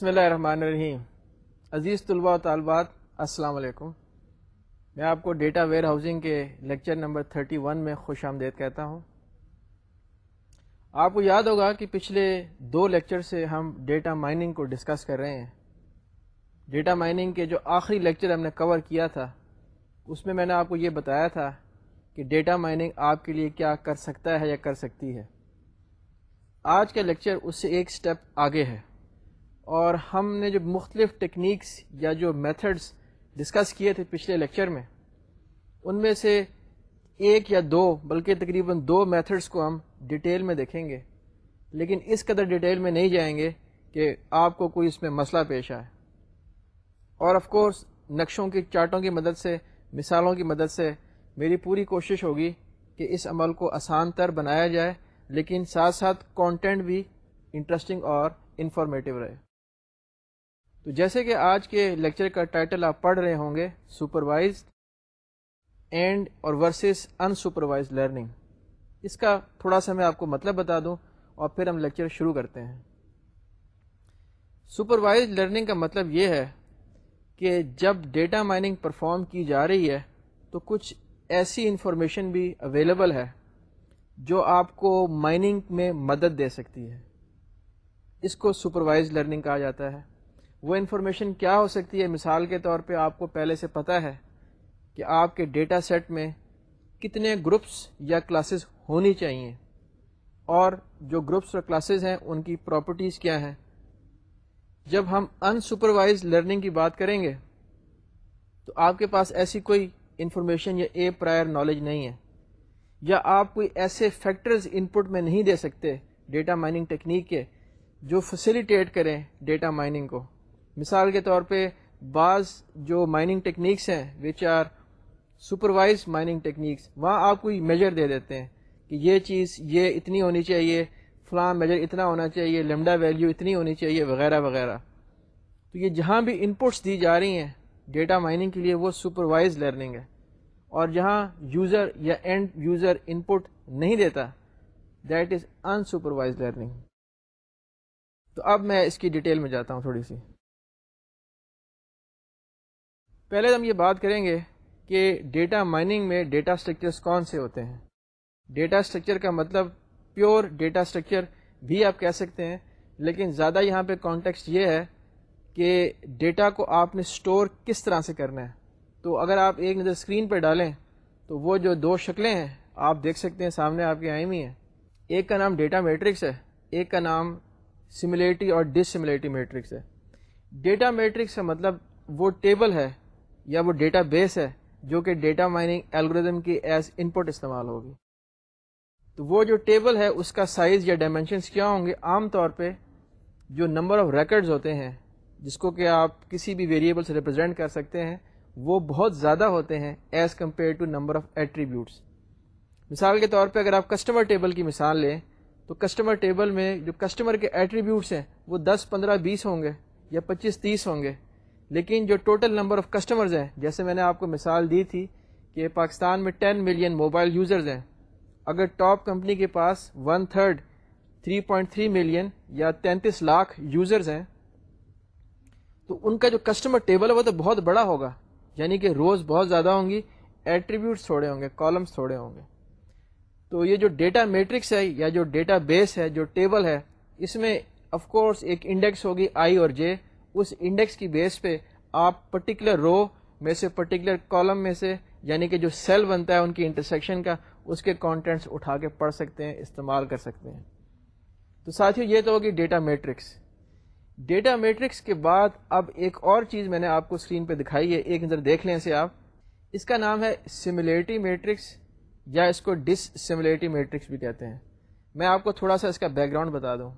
بسم اللہ الرحمن الرحیم۔ عزیز طلباء و طالبات، السلام علیکم۔ میں آپ کو ڈیٹا ویئر ہاؤسنگ کے لیکچر نمبر 31 میں خوش آمدید کہتا ہوں۔ آپ کو یاد ہوگا کہ پچھلے دو لیکچر سے ہم ڈیٹا مائننگ کو ڈسکس کر رہے ہیں۔ ڈیٹا مائننگ کے جو آخری لیکچر ہم نے کور کیا تھا، اس میں میں نے آپ کو یہ بتایا تھا کہ ڈیٹا مائننگ آپ کے لیے کیا کر سکتا ہے یا کر سکتی ہے۔ آج کا لیکچر اس سے ایک سٹیپ آگے ہے۔ اور ہم نے جو مختلف ٹیکنیکس یا جو میتھڈس ڈسکس کیے تھے پچھلے لیکچر میں، ان میں سے ایک یا دو، بلکہ تقریباً دو میتھڈس کو ہم ڈیٹیل میں دیکھیں گے۔ لیکن اس قدر ڈیٹیل میں نہیں جائیں گے کہ آپ کو کوئی اس میں مسئلہ پیش آئے۔ اور آف کورس نقشوں کی، چارٹوں کی مدد سے، مثالوں کی مدد سے میری پوری کوشش ہوگی کہ اس عمل کو آسان تر بنایا جائے، لیکن ساتھ ساتھ کانٹینٹ بھی انٹرسٹنگ اور انفارمیٹیو رہے۔ تو جیسے کہ آج کے لیکچر کا ٹائٹل آپ پڑھ رہے ہوں گے سپروائز اینڈ اور ورسز ان سپروائز لرننگ اس کا تھوڑا سا میں آپ کو مطلب بتا دوں اور پھر ہم لیکچر شروع کرتے ہیں۔ سپروائز لرننگ کا مطلب یہ ہے کہ جب ڈیٹا مائننگ پرفارم کی جا رہی ہے تو کچھ ایسی انفارمیشن بھی اویلیبل ہے جو آپ کو مائننگ میں مدد دے سکتی ہے۔ اس کو سپروائز لرننگ کہا جاتا ہے۔ وہ انفارمیشن کیا ہو سکتی ہے؟ مثال کے طور پہ آپ کو پہلے سے پتہ ہے کہ آپ کے ڈیٹا سیٹ میں کتنے گروپس یا کلاسز ہونی چاہیے اور جو گروپس اور کلاسز ہیں، ان کی پراپرٹیز کیا ہیں؟ جب ہم ان سپروائز لرننگ کی بات کریں گے، تو آپ کے پاس ایسی کوئی انفارمیشن یا اے پرائر نالج نہیں ہے۔ یا آپ کوئی ایسے فیکٹرز ان پٹ میں نہیں دے سکتے ڈیٹا مائننگ ٹیکنیک کے، جو فیسیلیٹیٹ کریں ڈیٹا مائننگ کو۔ مثال کے طور پہ بعض جو مائننگ ٹیکنیکس ہیں which are supervised mining techniques وہاں آپ کوئی میجر دے دیتے ہیں کہ یہ چیز یہ اتنی ہونی چاہیے، فلاں میجر اتنا ہونا چاہیے لیمڈا ویلیو اتنی ہونی چاہیے، وغیرہ وغیرہ۔ تو یہ جہاں بھی انپٹس دی جا رہی ہیں ڈیٹا مائننگ کے لیے، وہ سپروائز لرننگ ہے۔ اور جہاں یوزر یا اینڈ یوزر ان پٹ نہیں دیتا that is unsupervised learning تو اب میں اس کی ڈیٹیل میں جاتا ہوں تھوڑی سی۔ پہلے ہم یہ بات کریں گے کہ ڈیٹا مائننگ میں ڈیٹا اسٹرکچرس کون سے ہوتے ہیں؟ ڈیٹا اسٹرکچر کا مطلب پیور ڈیٹا اسٹرکچر بھی آپ کہہ سکتے ہیں، لیکن زیادہ یہاں پہ کانٹیکسٹ یہ ہے کہ ڈیٹا کو آپ نے اسٹور کس طرح سے کرنا ہے۔ تو اگر آپ ایک نظر اسکرین پہ ڈالیں، تو وہ جو دو شکلیں ہیں، آپ دیکھ سکتے ہیں سامنے آپ کی آئی ہوئی ہیں ایک کا نام ڈیٹا میٹرکس ہے، ایک کا نام سملیٹی اور ڈس سملیٹی میٹرکس ہے۔ ڈیٹا میٹرکس کا مطلب وہ ٹیبل ہے یا وہ ڈیٹا بیس ہے جو کہ ڈیٹا مائننگ الگوریدم کی ایز ان پٹ استعمال ہوگی۔ تو وہ جو ٹیبل ہے، اس کا سائز یا ڈائمینشنس کیا ہوں گے؟ عام طور پہ جو نمبر آف ریکڈز ہوتے ہیں، جس کو کہ آپ کسی بھی ویریبل سے ریپرزینٹ کر سکتے ہیں، وہ بہت زیادہ ہوتے ہیں as compared to number of attributes مثال کے طور پہ اگر آپ کسٹمر ٹیبل کی مثال لیں، تو کسٹمر ٹیبل میں جو کسٹمر کے ایٹریبیوٹس ہیں، وہ دس، پندرہ، بیس ہوں گے یا پچیس، تیس ہوں گے۔ لیکن جو ٹوٹل نمبر آف کسٹمرز ہیں، جیسے میں نے آپ کو مثال دی تھی کہ پاکستان میں ٹین ملین موبائل یوزرز ہیں۔ اگر ٹاپ کمپنی کے پاس one third three point three million یا تینتیس لاکھ یوزرز ہیں، تو ان کا جو کسٹمر ٹیبل ہے، وہ تو بہت بڑا ہوگا۔ یعنی کہ روز بہت زیادہ ہوں گی ایٹریبیوٹس تھوڑے ہوں گے کالمس تھوڑے ہوں گے۔ تو یہ جو ڈیٹا میٹرکس ہے، یا جو ڈیٹا بیس ہے، جو ٹیبل ہے، اس میں آف کورس ایک انڈیکس ہوگی آئی اور جے اس انڈیکس کی بیس پہ آپ پرٹیکولر رو میں سے پرٹیکولر کالم میں سے یعنی کہ جو سیل بنتا ہے ان کی انٹرسیکشن کا، اس کے کانٹینٹس اٹھا کے پڑھ سکتے ہیں، استعمال کر سکتے ہیں۔ تو ساتھیوں یہ تو ہوگی ڈیٹا میٹرکس ڈیٹا میٹرکس کے بعد اب ایک اور چیز میں نے آپ کو اسکرین پہ دکھائی ہے، ایک نظر دیکھ لیں اسے آپ۔ اس کا نام ہے سملیٹی میٹرکس یا اس کو ڈس سملیٹی میٹرکس بھی کہتے ہیں۔ میں آپ کو تھوڑا سا اس کا بیک گراؤنڈ بتا دوں۔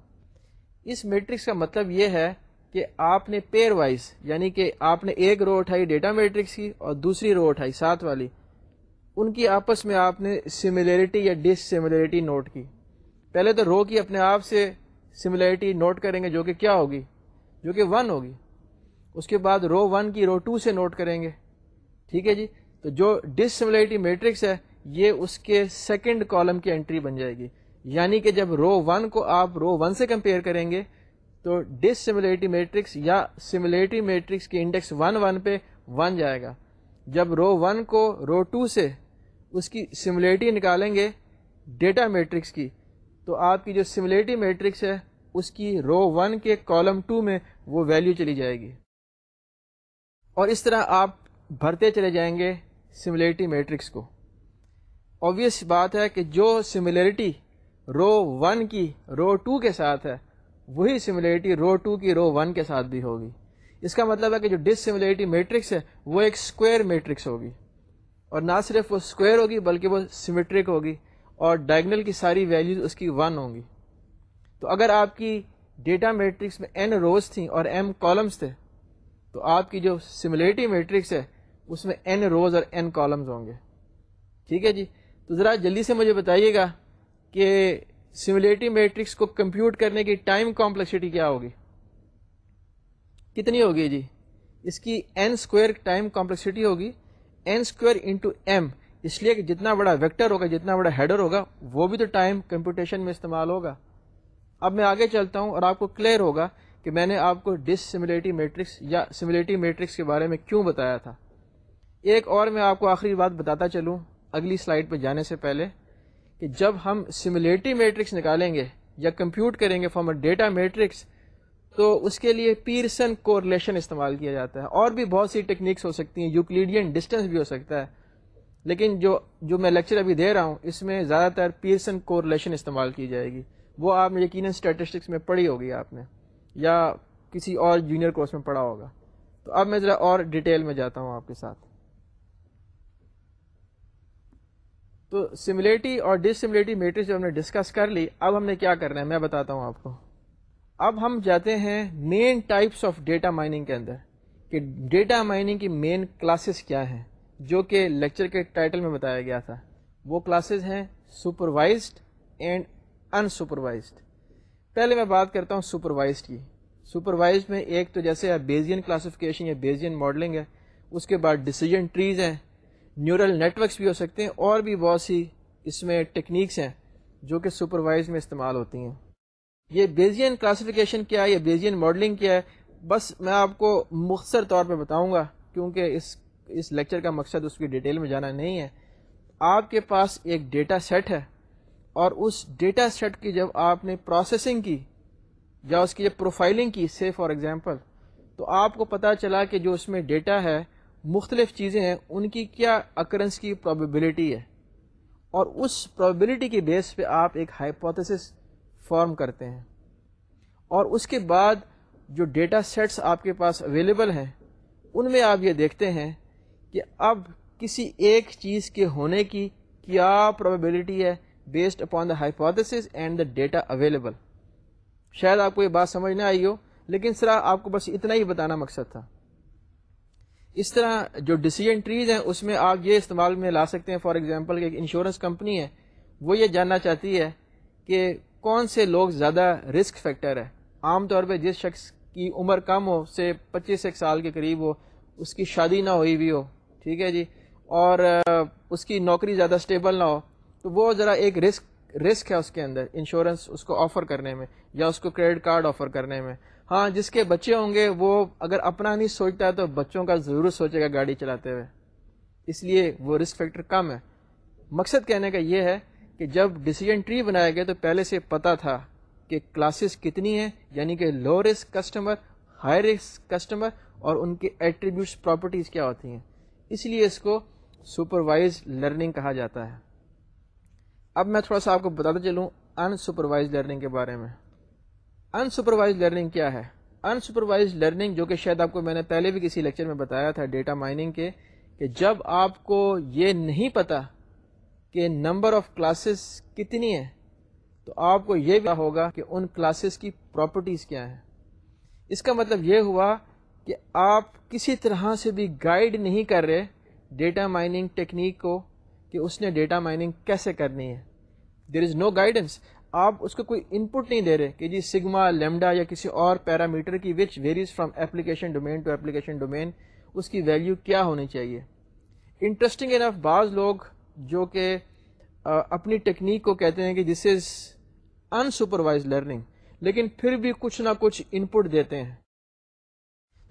اس میٹرکس کا مطلب یہ ہے کہ آپ نے پیئر وائز یعنی کہ آپ نے ایک رو اٹھائی ڈیٹا میٹرکس کی اور دوسری رو اٹھائی ساتھ والی. ان کی آپس میں آپ نے سملیرٹی یا ڈس سملیرٹی نوٹ کی. پہلے تو رو کی اپنے آپ سے سملیرٹی نوٹ کریں گے جو کہ کیا ہوگی؟ جو کہ ون ہوگی. اس کے بعد رو ون کی رو ٹو سے نوٹ کریں گے. ٹھیک ہے جی؟ تو جو ڈس سملیرٹی میٹرکس ہے، یہ اس کے سیکنڈ کالم کی انٹری بن جائے گی. یعنی کہ جب رو ون کو آپ رو ون سے کمپیئر کریں گے تو ڈس سملیٹی میٹرکس یا سملیٹی میٹرکس کی انڈیکس ون ون پہ ون جائے گا۔ جب رو ون کو رو ٹو سے اس کی سملیٹی نکالیں گے ڈیٹا میٹرکس کی، تو آپ کی جو سملیٹی میٹرکس ہے، اس کی رو ون کے کالم ٹو میں وہ ویلیو چلی جائے گی۔ اور اس طرح آپ بھرتے چلے جائیں گے سملیٹی میٹرکس کو۔ اوبیس بات ہے کہ جو سملیرٹی رو ون کی رو ٹو کے ساتھ ہے وہی سملیرٹی رو ٹو کی رو ون کے ساتھ بھی ہوگی۔ اس کا مطلب ہے کہ جو ڈس سملیرٹی میٹرکس ہے، وہ ایک اسکوائر میٹرکس ہوگی۔ اور نہ صرف وہ اسکوائر ہوگی، بلکہ وہ سیمیٹرک ہوگی اور ڈائگنل کی ساری ویلیوز اس کی ون ہوں گی۔ تو اگر آپ کی ڈیٹا میٹرکس میں این روز تھیں اور ایم کالمس تھے، تو آپ کی جو سملیرٹی میٹرکس ہے، اس میں این روز اور این کالمز ہوں گے۔ ٹھیک ہے جی؟ تو ذرا جلدی سے مجھے بتائیے گا کہ سملیٹی میٹرکس کو کمپیوٹ کرنے کی ٹائم کمپلیکسٹی کیا ہوگی؟ کتنی ہوگی جی؟ اس کی این اسکوائر ٹائم کمپلیکسٹی ہوگی این اسکوائر انٹو ایم اس لیے کہ جتنا بڑا ویکٹر ہوگا، جتنا بڑا ہیڈر ہوگا، وہ بھی تو ٹائم کمپیوٹیشن میں استعمال ہوگا۔ اب میں آگے چلتا ہوں اور آپ کو کلیئر ہوگا کہ میں نے آپ کو ڈس سملیٹی میٹرکس یا سملیٹی میٹرکس کے بارے میں کیوں بتایا تھا۔ ایک اور میں آپ کو آخری بات بتاتا چلوں، اگلی سلائڈ پہ جانے سے پہلے۔ کہ جب ہم سملیٹی میٹرکس نکالیں گے یا کمپیوٹ کریں گے فارم اے ڈیٹا میٹرکس تو اس کے لیے پیرسن کو ریلیشن استعمال کیا جاتا ہے۔ اور بھی بہت سی ٹیکنیکس ہو سکتی ہیں یوکلیڈین ڈسٹینس بھی ہو سکتا ہے۔ لیکن جو جو میں لیکچر ابھی دے رہا ہوں، اس میں زیادہ تر پیرسن کو ریلیشن استعمال کی جائے گی۔ وہ آپ نے یقیناً اسٹیٹسٹکس میں پڑھی ہوگی آپ نے، یا کسی اور جونیئر کورس میں پڑھا ہوگا۔ تو اب میں ذرا اور ڈیٹیل میں جاتا ہوں آپ کے ساتھ۔ تو سملیٹی اور ڈس سملیٹی میٹرکس جو ہم نے ڈسکس کر لی، اب ہم نے کیا کرنا ہے؟ میں بتاتا ہوں آپ کو۔ اب ہم جاتے ہیں main types of data mining کے اندر کہ ڈیٹا مائننگ کی مین کلاسز کیا ہیں، جو کہ لیکچر کے ٹائٹل میں بتایا گیا تھا۔ وہ کلاسز ہیں سپروائزڈ اینڈ ان سپروائزڈ پہلے میں بات کرتا ہوں سپروائزڈ کی۔ سپروائزڈ میں ایک تو جیسے بیزین کلاسیفکیشن یا بیزین ماڈلنگ ہے، اس کے بعد ڈیسیجن ٹریز ہیں۔ نیورل نیٹورکس بھی ہو سکتے ہیں اور بھی بہت سی اس میں ٹیکنیکس ہیں جو کہ سپروائز میں استعمال ہوتی ہیں۔ یہ بیزین کلاسیفیکیشن کیا ہے؟ یا بیزین ماڈلنگ کیا ہے؟ بس میں آپ کو مختصر طور پہ بتاؤں گا، کیونکہ اس اس لیکچر کا مقصد اس کی ڈیٹیل میں جانا نہیں ہے۔ آپ کے پاس ایک ڈیٹا سیٹ ہے اور اس ڈیٹا سیٹ کی جب آپ نے پروسیسنگ کی یا اس کی جب پروفائلنگ کی سے فار ایگزامپل تو آپ کو پتا چلا کہ جو اس میں ڈیٹا ہے مختلف چیزیں ہیں، ان کی کیا اکرنس کی پرابیبلٹی ہے؟ اور اس پرابیبلٹی کی بیس پہ آپ ایک ہائپوتھس فارم کرتے ہیں۔ اور اس کے بعد جو ڈیٹا سیٹس آپ کے پاس اویلیبل ہیں، ان میں آپ یہ دیکھتے ہیں کہ اب کسی ایک چیز کے ہونے کی کیا پرابیبلٹی ہے based upon the hypothesis and the data available شاید آپ کو یہ بات سمجھ نہ آئی ہو، لیکن سر آپ کو بس اتنا ہی بتانا مقصد تھا۔ اس طرح جو ڈیسیجن ٹریز ہیں، اس میں آپ یہ استعمال میں لا سکتے ہیں فار ایگزامپل کہ ایک انشورنس کمپنی ہے، وہ یہ جاننا چاہتی ہے کہ کون سے لوگ زیادہ رسک فیکٹر ہے عام طور پہ جس شخص کی عمر کم ہو، سے پچیس ایک سال کے قریب ہو، اس کی شادی نہ ہوئی بھی ہو، ٹھیک ہے جی اور اس کی نوکری زیادہ اسٹیبل نہ ہو، تو وہ ذرا ایک رسک رسک ہے اس کے اندر انشورنس اس کو آفر کرنے میں، یا اس کو کریڈٹ کارڈ آفر کرنے میں۔ ہاں جس کے بچے ہوں گے، وہ اگر اپنا نہیں سوچتا تو بچوں کا ضرور سوچے گا گاڑی چلاتے ہوئے۔ اس لیے وہ رسک فیکٹر کم ہے۔ مقصد کہنے کا یہ ہے کہ جب ڈیسیجن ٹری بنایا گیا تو پہلے سے پتا تھا کہ کلاسز کتنی ہیں یعنی کہ low risk customer high risk customer اور ان کے ایٹریبیوٹس پراپرٹیز کیا ہوتی ہیں۔ اس لیے اس کو سپروائز لرننگ کہا جاتا ہے۔ اب میں تھوڑا سا آپ کو بتاتا چلوں ان سپروائز لرننگ کے بارے میں۔ ان سپروائز لرننگ کیا ہے؟ ان سپروائز لرننگ جو کہ شاید آپ کو میں نے پہلے بھی کسی لیکچر میں بتایا تھا ڈیٹا مائننگ کے، کہ جب آپ کو یہ نہیں پتا کہ نمبر آف کلاسز کتنی ہیں، تو آپ کو یہ بھی ہوگا کہ ان کلاسز کی پراپرٹیز کیا ہیں۔ اس کا مطلب یہ ہوا کہ آپ کسی طرح سے بھی گائیڈ نہیں کر رہے ڈیٹا مائننگ ٹیکنیک کو کہ اس نے ڈیٹا مائننگ کیسے کرنی ہے۔ دیر از نو گائیڈنس آپ اس کو کوئی ان پٹ نہیں دے رہے کہ جی سگما لیمڈا یا کسی اور پیرامیٹر کی which varies from application domain to application domain اس کی ویلیو کیا ہونی چاہیے؟ انٹرسٹنگ انف بعض لوگ جو کہ اپنی ٹیکنیک کو کہتے ہیں کہ دس از ان سپروائز لرننگ لیکن پھر بھی کچھ نہ کچھ ان پٹ دیتے ہیں۔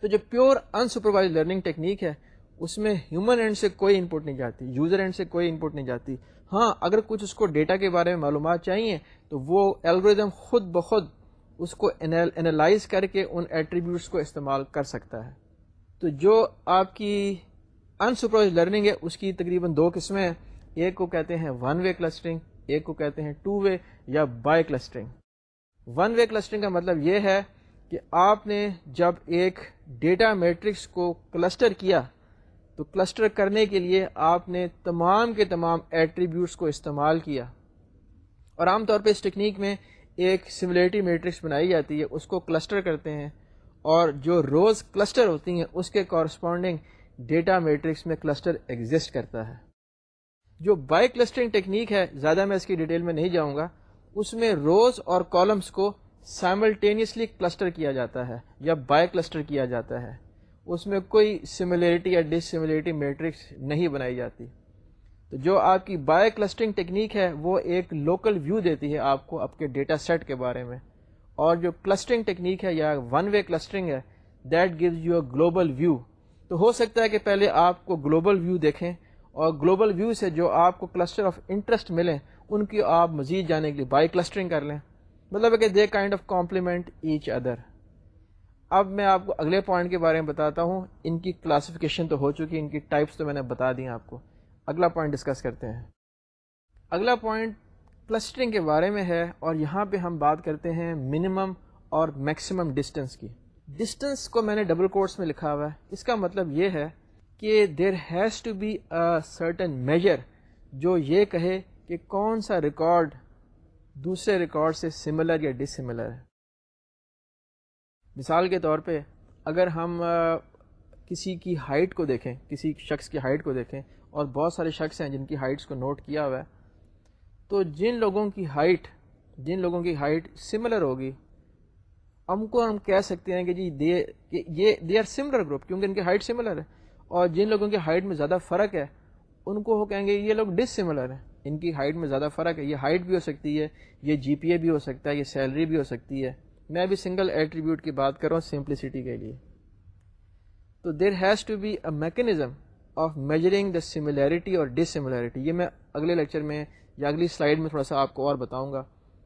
تو جو پیور انسپروائز لرننگ ٹیکنیک ہے، اس میں ہیومن اینڈ سے کوئی ان پٹ نہیں جاتی یوزر اینڈ سے کوئی ان پٹ نہیں جاتی۔ ہاں اگر کچھ اس کو ڈیٹا کے بارے میں معلومات چاہیے، تو وہ الگوریزم خود بخود اس کو انالائز کر کے ان ایٹریبیوٹس کو استعمال کر سکتا ہے۔ تو جو آپ کی انسپروائز لرننگ ہے، اس کی تقریباً دو قسمیں ہیں۔ ایک کو کہتے ہیں ون وے کلسٹرنگ ایک کو کہتے ہیں ٹو وے یا biclustering one way clustering کا مطلب یہ ہے کہ آپ نے جب ایک ڈیٹا میٹرکس کو کلسٹر کیا تو کلسٹر کرنے کے لیے آپ نے تمام کے تمام ایٹریبیوٹس کو استعمال کیا۔ اور عام طور پہ اس ٹیکنیک میں ایک سملیٹی میٹرکس بنائی جاتی ہے، اس کو کلسٹر کرتے ہیں۔ اور جو روز کلسٹر ہوتی ہیں، اس کے کورسپونڈنگ ڈیٹا میٹرکس میں کلسٹر ایگزسٹ کرتا ہے۔ جو بائی کلسٹرنگ ٹیکنیک ہے، زیادہ میں اس کی ڈیٹیل میں نہیں جاؤں گا۔ اس میں روز اور کالمس کو سائملٹینیسلی کلسٹر کیا جاتا ہے، یا بائی کلسٹر کیا جاتا ہے۔ اس میں کوئی سملیرٹی یا ڈس سملیرٹی میٹرکس نہیں بنائی جاتی۔ تو جو آپ کی بائی کلسٹرنگ ٹیکنیک ہے، وہ ایک لوکل ویو دیتی ہے آپ کو آپ کے ڈیٹا سیٹ کے بارے میں۔ اور جو کلسٹرنگ ٹیکنیک ہے یا ون وے کلسٹرنگ ہے that gives you a global view تو ہو سکتا ہے کہ پہلے آپ کو گلوبل ویو دیکھیں اور گلوبل ویو سے جو آپ کو کلسٹر آف انٹرسٹ ملیں، ان کی آپ مزید جانے کے لیے بائی کلسٹرنگ کر لیں۔ مطلب ہے کہ they kind of complement each other اب میں آپ کو اگلے پوائنٹ کے بارے میں بتاتا ہوں۔ ان کی کلاسیفیکیشن تو ہو چکی، ان کی ٹائپس تو میں نے بتا دی آپ کو۔ اگلا پوائنٹ ڈسکس کرتے ہیں۔ اگلا پوائنٹ کلسٹرنگ کے بارے میں ہے اور یہاں پہ ہم بات کرتے ہیں منیمم اور میکسیمم ڈسٹینس کی۔ ڈسٹینس کو میں نے ڈبل کورس میں لکھا ہوا ہے۔ اس کا مطلب یہ ہے کہ there has to be a certain measure جو یہ کہے کہ کون سا ریکارڈ دوسرے ریکارڈ سے سملر یا ڈس سملر ہے۔ مثال کے طور پہ اگر ہم کسی کی ہائٹ کو دیکھیں، کسی شخص کی ہائٹ کو دیکھیں، اور بہت سارے شخص ہیں جن کی ہائٹس کو نوٹ کیا ہوا ہے، تو جن لوگوں کی ہائٹ، جن لوگوں کی ہائٹ سملر ہوگی، ہم کو، ہم کہہ سکتے ہیں کہ جی دے یہ دے آر سملر گروپ کیونکہ ان کی ہائٹ سملر ہے۔ اور جن لوگوں کی ہائٹ میں زیادہ فرق ہے، ان کو وہ کہیں گے یہ لوگ ڈس سملر ہیں۔ ان کی ہائٹ میں زیادہ فرق ہے، یہ ہائٹ بھی ہو سکتی ہے، یہ جی پی اے بھی ہو سکتا ہے، یہ سیلری بھی ہو سکتی ہے۔ میں بھی سنگل ایٹریبیوٹ کی بات کر رہا ہوں سمپلسٹی کے لیے۔ تو there has to be a mechanism of measuring the similarity اور ڈس سملیرٹی یہ میں اگلے لیکچر میں یا اگلی سلائڈ میں تھوڑا سا آپ کو اور بتاؤں گا۔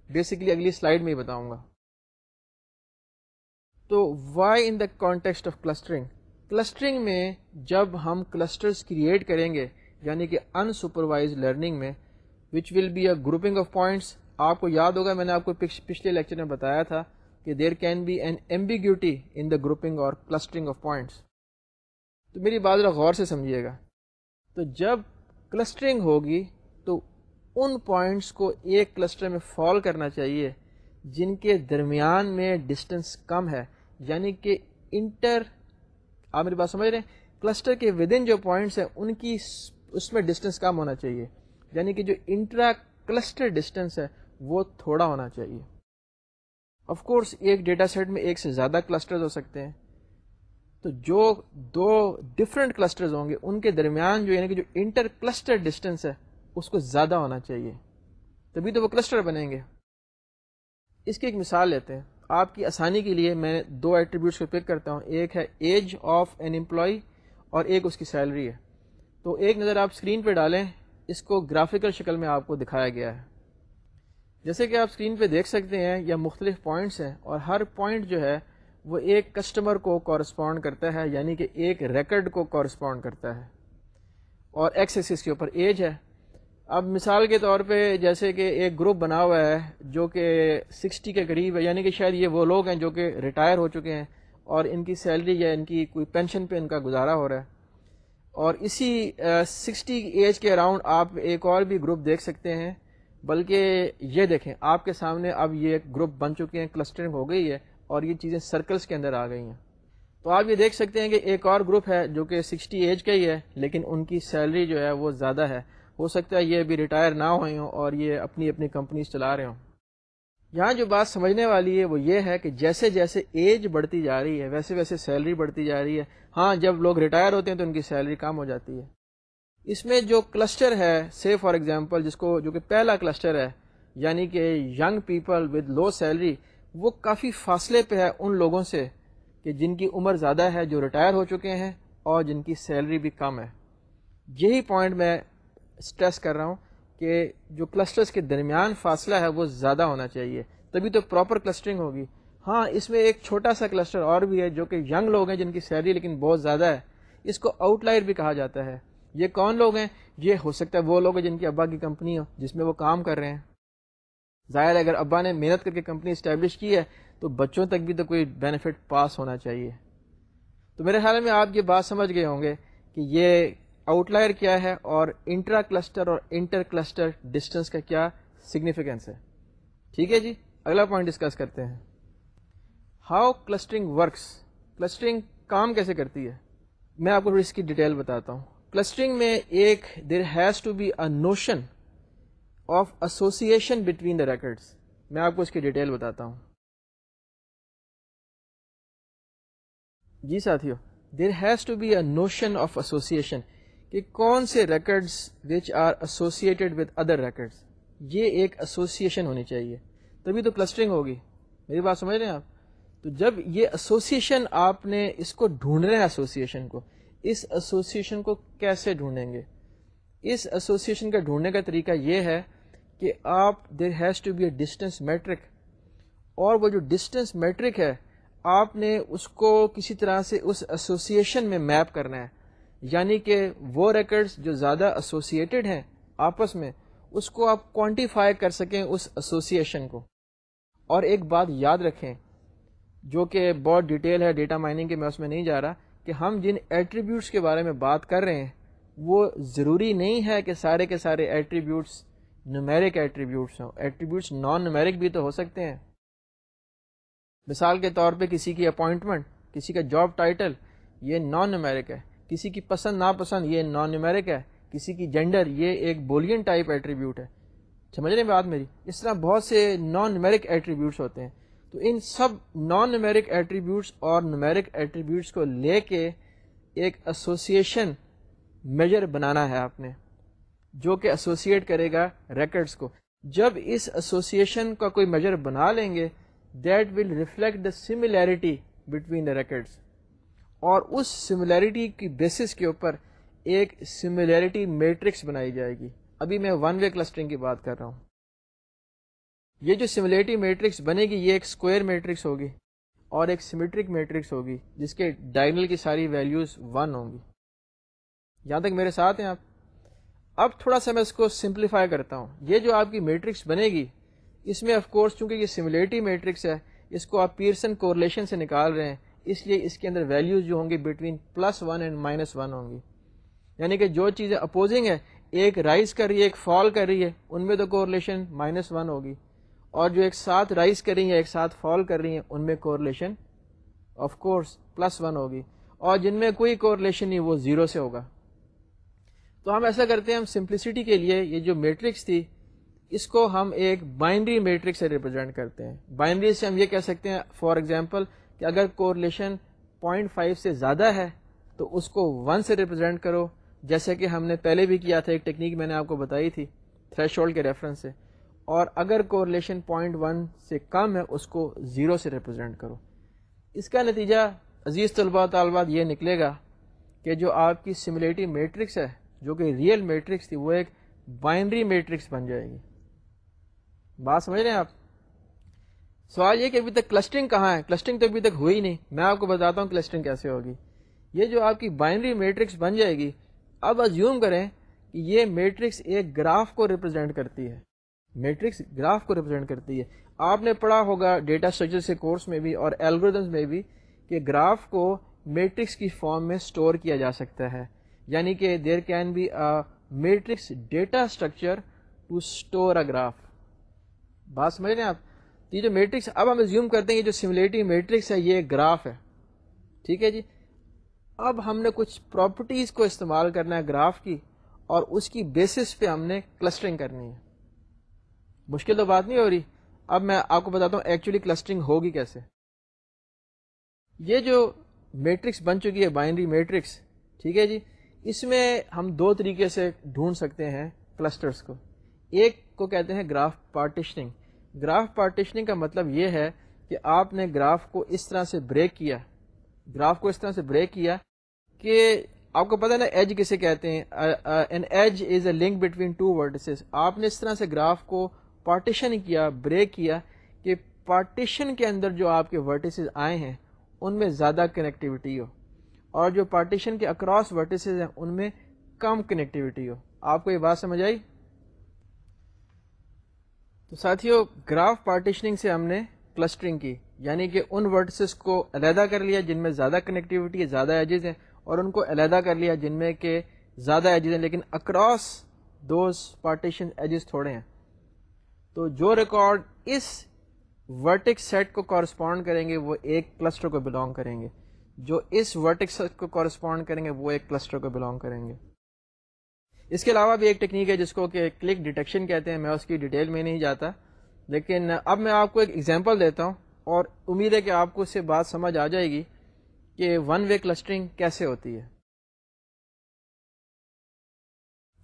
بیسکلی اگلی سلائڈ میں ہی بتاؤں گا۔ تو why in the context of clustering clustering میں جب ہم کلسٹرز کریٹ کریں گے یعنی کہ ان سپروائز لرننگ میں which will be a grouping of points آپ کو یاد ہوگا میں نے آپ کو پچھلے لیکچر میں بتایا تھا۔ کہ there can be an ambiguity in the grouping اور کلسٹرنگ آف پوائنٹس تو میری بات ذرا غور سے سمجھیے گا۔ تو جب کلسٹرنگ ہوگی، تو ان پوائنٹس کو ایک کلسٹر میں فال کرنا چاہیے، جن کے درمیان میں ڈسٹینس کم ہے۔ یعنی کہ انٹر آپ میری بات سمجھ رہے ہیں؟ کلسٹر کے ود ان جو پوائنٹس ہیں، ان کی اس میں ڈسٹینس کم ہونا چاہیے۔ یعنی کہ جو انٹرا کلسٹر ڈسٹینس ہے، وہ تھوڑا ہونا چاہیے۔ آف کورس ایک ڈیٹا سیٹ میں ایک سے زیادہ کلسٹرز ہو سکتے ہیں۔ تو جو دو ڈفرینٹ کلسٹرز ہوں گے، ان کے درمیان جو یعنی کہ جو انٹر کلسٹر ڈسٹینس ہے، اس کو زیادہ ہونا چاہیے۔ تبھی تو وہ کلسٹر بنیں گے۔ اس کی ایک مثال لیتے ہیں۔ آپ کی آسانی کے لیے میں دو ایٹریبیوٹس کو پک کرتا ہوں۔ ایک ہے ایج آف این امپلائی اور ایک اس کی سیلری ہے۔ تو ایک نظر آپ اسکرین پہ ڈالیں، اس کو گرافیکل شکل میں آپ کو دکھایا گیا ہے۔ جیسے کہ آپ اسکرین پہ دیکھ سکتے ہیں یا مختلف پوائنٹس ہیں اور ہر پوائنٹ جو ہے، وہ ایک کسٹمر کو کورسپونڈ کرتا ہے یعنی کہ ایک ریکڈ کو کورسپونڈ کرتا ہے۔ اور ایکس ایکسس کے اوپر ایج ہے۔ اب مثال کے طور پہ جیسے کہ ایک گروپ بنا ہوا ہے، جو کہ سکسٹی کے قریب ہے یعنی کہ شاید یہ وہ لوگ ہیں جو کہ ریٹائر ہو چکے ہیں اور ان کی سیلری یا ان کی کوئی پینشن پہ ان کا گزارا ہو رہا ہے۔ اور اسی سکسٹی ایج کے اراؤنڈ آپ ایک اور بھی گروپ دیکھ سکتے ہیں۔ بلکہ یہ دیکھیں، آپ کے سامنے اب یہ گروپ بن چکے ہیں کلسٹرنگ ہو گئی ہے اور یہ چیزیں سرکلس کے اندر آ گئی ہیں۔ تو آپ یہ دیکھ سکتے ہیں کہ ایک اور گروپ ہے جو کہ سکسٹی ایج کا ہی ہے، لیکن ان کی سیلری جو ہے وہ زیادہ ہے۔ ہو سکتا ہے یہ ابھی ریٹائر نہ ہوئے ہوں اور یہ اپنی اپنی کمپنیز چلا رہے ہوں۔ یہاں جو بات سمجھنے والی ہے وہ یہ ہے کہ جیسے جیسے ایج بڑھتی جا رہی ہے، ویسے ویسے سیلری بڑھتی جا ری ہے۔ ہاں جب لوگ ریٹائر ہوتے ہیں تو ان کی سیلری کم ہو جاتی ہے۔ اس میں جو کلسٹر ہے سے فار ایگزامپل جس کو جو کہ پہلا کلسٹر ہے یعنی کہ young people with low salary وہ کافی فاصلے پہ ہے ان لوگوں سے کہ جن کی عمر زیادہ ہے جو ریٹائر ہو چکے ہیں اور جن کی سیلری بھی کم ہے۔ یہی پوائنٹ میں اسٹریس کر رہا ہوں کہ جو کلسٹرز کے درمیان فاصلہ ہے وہ زیادہ ہونا چاہیے۔ تبھی تو پراپر کلسٹرنگ ہوگی۔ ہاں اس میں ایک چھوٹا سا کلسٹر اور بھی ہے جو کہ ینگ لوگ ہیں جن کی سیلری لیکن بہت زیادہ ہے۔ اس کو آؤٹ لائر بھی کہا جاتا ہے۔ یہ کون لوگ ہیں؟ یہ ہو سکتا ہے وہ لوگ ہیں جن کی ابا کی کمپنی ہو، جس میں وہ کام کر رہے ہیں۔ ظاہر ہے اگر ابا نے محنت کر کے کمپنی اسٹیبلش کی ہے، تو بچوں تک بھی تو کوئی بینیفٹ پاس ہونا چاہیے۔ تو میرے خیال میں آپ یہ بات سمجھ گئے ہوں گے کہ یہ آؤٹ لائر کیا ہے اور انٹرا کلسٹر اور انٹر کلسٹر ڈسٹینس کا کیا سگنیفیکینس ہے۔ ٹھیک ہے جی؟ اگلا پوائنٹ ڈسکس کرتے ہیں۔ ہاؤ کلسٹرنگ ورکس کلسٹرنگ کام کیسے کرتی ہے؟ میں آپ کو اس کی ڈیٹیل بتاتا ہوں۔ کلسٹرنگ میں ایک there has to be a notion of association between the records میں آپ کو اس کی ڈیٹیل بتاتا ہوں۔ جی ساتھیو there has to be a notion of association کہ کون سے records which are associated with other records یہ ایک ایسوسیشن ہونی چاہیے۔ تبھی تو کلسٹرنگ ہوگی۔ میری بات سمجھ رہے ہیں آپ؟ تو جب یہ ایسوسیشن آپ نے اس کو ڈھونڈ رہے ہیں ایسوسیشن کو اس ایسوسیشن کو کیسے ڈھونڈیں گے؟ اس ایسوسیشن کا ڈھونڈنے کا طریقہ یہ ہے کہ آپ there has to be a distance metric اور وہ جو ڈسٹینس میٹرک ہے، آپ نے اس کو کسی طرح سے اس ایسوسیشن میں میپ کرنا ہے۔ یعنی کہ وہ ریکڈس جو زیادہ ایسوسیٹیڈ ہیں آپس میں، اس کو آپ کوانٹیفائی کر سکیں اس ایسوسیشن کو۔ اور ایک بات یاد رکھیں، جو کہ بہت ڈیٹیل ہے ڈیٹا مائننگ کے میں اس میں نہیں جا رہا کہ ہم جن ایٹریبیوٹس کے بارے میں بات کر رہے ہیں، وہ ضروری نہیں ہے کہ سارے کے سارے ایٹریبیوٹس نومیرک ایٹریبیوٹس ہوں۔ ایٹریبیوٹس نان نومیرک بھی تو ہو سکتے ہیں۔ مثال کے طور پہ کسی کی اپوائنٹمنٹ کسی کا جاب ٹائٹل یہ نان نومیرک ہے۔ کسی کی پسند، ناپسند، یہ نان نومیرک ہے۔ کسی کی جینڈر یہ ایک بولین ٹائپ ایٹریبیوٹ ہے۔ سمجھ رہے ہیں بات میری؟ اس طرح بہت سے نان نومیرک ایٹریبیوٹس ہوتے ہیں۔ تو ان سب نان نومیرک ایٹریبیوٹس اور نومیرک ایٹریبیوٹس کو لے کے ایک ایسوسیشن میجر بنانا ہے آپ نے، جو کہ ایسوسیٹ کرے گا ریکڈس کو۔ جب اس ایسوسیشن کا کوئی میجر بنا لیں گے that will reflect the similarity between the records اور اس سملیرٹی کی بیسس کے اوپر ایک سملیرٹی میٹرکس بنائی جائے گی۔ ابھی میں ون وے کلسٹرنگ کی بات کر رہا ہوں۔ یہ جو سملیٹی میٹرکس بنے گی، یہ ایک اسکوئر میٹرکس ہوگی اور ایک سیمیٹرک میٹرکس ہوگی، جس کے ڈائنل کی ساری ویلیوز ون ہوں گی۔ یہاں تک میرے ساتھ ہیں آپ۔ اب تھوڑا سا میں اس کو سمپلیفائی کرتا ہوں۔ یہ جو آپ کی میٹرکس بنے گی، اس میں آف کورس چونکہ یہ سملیٹی میٹرکس ہے، اس کو آپ پیئرسن کورلیشن سے نکال رہے ہیں۔ اس لیے اس کے اندر ویلیوز جو ہوں گی between plus one and minus one ہوں گی۔ یعنی کہ جو چیزیں اپوزنگ ہے ایک رائز کر رہی ہے، ایک فال کر رہی ہے، ان میں تو کورلیشن مائنس ون ہوگی۔ اور جو ایک ساتھ رائز کر رہی ہیں، ایک ساتھ فال کر رہی ہیں، ان میں correlation of course plus one ہوگی۔ اور جن میں کوئی کورلیشن نہیں، وہ زیرو سے ہوگا۔ تو ہم ایسا کرتے ہیں، ہم سمپلسٹی کے لیے یہ جو میٹرکس تھی، اس کو ہم ایک بائنڈری میٹرک سے ریپرزینٹ کرتے ہیں۔ بائنڈری سے ہم یہ کہہ سکتے ہیں فار ایگزامپل کہ اگر کورلیشن پوائنٹ فائیو سے زیادہ ہے، تو اس کو ون سے ریپرزینٹ کرو۔ جیسے کہ ہم نے پہلے بھی کیا تھا، ایک ٹیکنیک میں نے آپ کو بتائی تھی تھریش ہولڈ کے ریفرنس سے۔ اور اگر کوریلیشن پوائنٹ ون سے کم ہے، اس کو زیرو سے ریپرزینٹ کرو۔ اس کا نتیجہ عزیز طلباء، طالبات، یہ نکلے گا کہ جو آپ کی سملیٹی میٹرکس ہے، جو کہ ریئل میٹرکس تھی، وہ ایک بائنڈری میٹرکس بن جائے گی۔ بات سمجھ رہے ہیں آپ؟ سوال یہ کہ ابھی تک کلسٹرنگ کہاں ہے؟ کلسٹرنگ تو ابھی تک ہوئی نہیں۔ میں آپ کو بتاتا ہوں کلسٹرنگ کیسے ہوگی۔ یہ جو آپ کی بائنڈری میٹرکس بن جائے گی، اب ازیوم کریں کہ یہ میٹرکس ایک گراف کو ریپرزینٹ کرتی ہے۔ میٹرکس گراف کو ریپرزینٹ کرتی ہے۔ آپ نے پڑھا ہوگا ڈیٹا اسٹرکچر سے کورس میں بھی اور الگوریدمس میں بھی کہ گراف کو میٹرکس کی فارم میں اسٹور کیا جا سکتا ہے۔ یعنی کہ there can be matrix data structure to store a graph بات سمجھ رہے ہیں آپ؟ یہ جو میٹرکس اب ہم زیوم کرتے ہیں یہ جو سملیٹی میٹرکس ہے یہ گراف ہے۔ ٹھیک ہے جی؟ اب ہم نے کچھ پراپرٹیز کو استعمال کرنا ہے گراف کی اور اس کی بیسس پہ ہم نے کلسٹرنگ کرنی ہے۔ مشکل تو بات نہیں ہو رہی۔ اب میں آپ کو بتاتا ہوں ایکچولی کلسٹرنگ ہوگی کیسے۔ یہ جو میٹرکس بن چکی ہے بائنڈری میٹرکس ٹھیک ہے جی؟ اس میں ہم دو طریقے سے ڈھونڈ سکتے ہیں کلسٹرس کو۔ ایک کو کہتے ہیں گراف پارٹیشننگ گراف پارٹیشننگ کا مطلب یہ ہے کہ آپ نے گراف کو اس طرح سے بریک کیا۔ گراف کو اس طرح سے بریک کیا کہ آپ کو پتا نا ایج کسے کہتے ہیں؟ An edge is a link between two vertices آپ نے اس طرح سے گراف کو پارٹیشن کیا، بریک کیا کہ پارٹیشن کے اندر جو آپ کے ورٹیسز آئے ہیں، ان میں زیادہ کنیکٹیوٹی ہو۔ اور جو پارٹیشن کے اکراس ورٹیسز ہیں، ان میں کم کنیکٹیوٹی ہو۔ آپ کو یہ بات سمجھ آئی؟ تو ساتھیوں گراف پارٹیشننگ سے ہم نے کلسٹرنگ کی یعنی کہ ان ورڈسز کو علیحدہ کر لیا جن میں زیادہ کنیکٹیوٹی ہے زیادہ ایجز ہیں، اور ان کو علیحدہ کر لیا جن میں کہ زیادہ ایجز ہیں، لیکن اکراس دوز پارٹیشن ایجز تھوڑے ہیں۔ تو جو ریکارڈ اس ورٹک سیٹ کو کورسپونڈ کریں گے، وہ ایک کلسٹر کو بلانگ کریں گے۔ جو اس ورٹک سیٹ کو کورسپونڈ کریں گے، وہ ایک کلسٹر کو بلانگ کریں گے۔ اس کے علاوہ بھی ایک ٹیکنیک ہے جس کو کہ کلک ڈیٹیکشن کہتے ہیں۔ میں اس کی ڈیٹیل میں نہیں جاتا، لیکن اب میں آپ کو ایک ایگزامپل دیتا ہوں اور امید ہے کہ آپ کو اس سے بات سمجھ آ جائے گی کہ ون وے کلسٹرنگ کیسے ہوتی ہے۔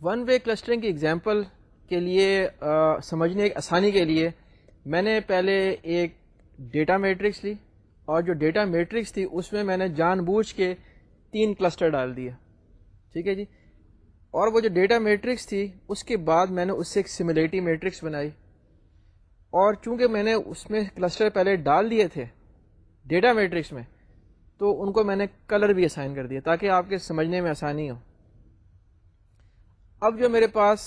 ون وے کلسٹرنگ کی ایگزامپل کے لیے سمجھنے، آسانی کے لیے میں نے پہلے ایک ڈیٹا میٹرکس لی اور جو ڈیٹا میٹرکس تھی اس میں میں نے جان بوجھ کے تین کلسٹر ڈال دیا۔ ٹھیک ہے جی؟ اور وہ جو ڈیٹا میٹرکس تھی، اس کے بعد میں نے اس سے ایک سملیٹی میٹرکس بنائی۔ اور چونکہ میں نے اس میں کلسٹر پہلے ڈال دیے تھے ڈیٹا میٹرکس میں، تو ان کو میں نے کلر بھی اسائن کر دیا تاکہ آپ کے سمجھنے میں آسانی ہو۔ اب جو میرے پاس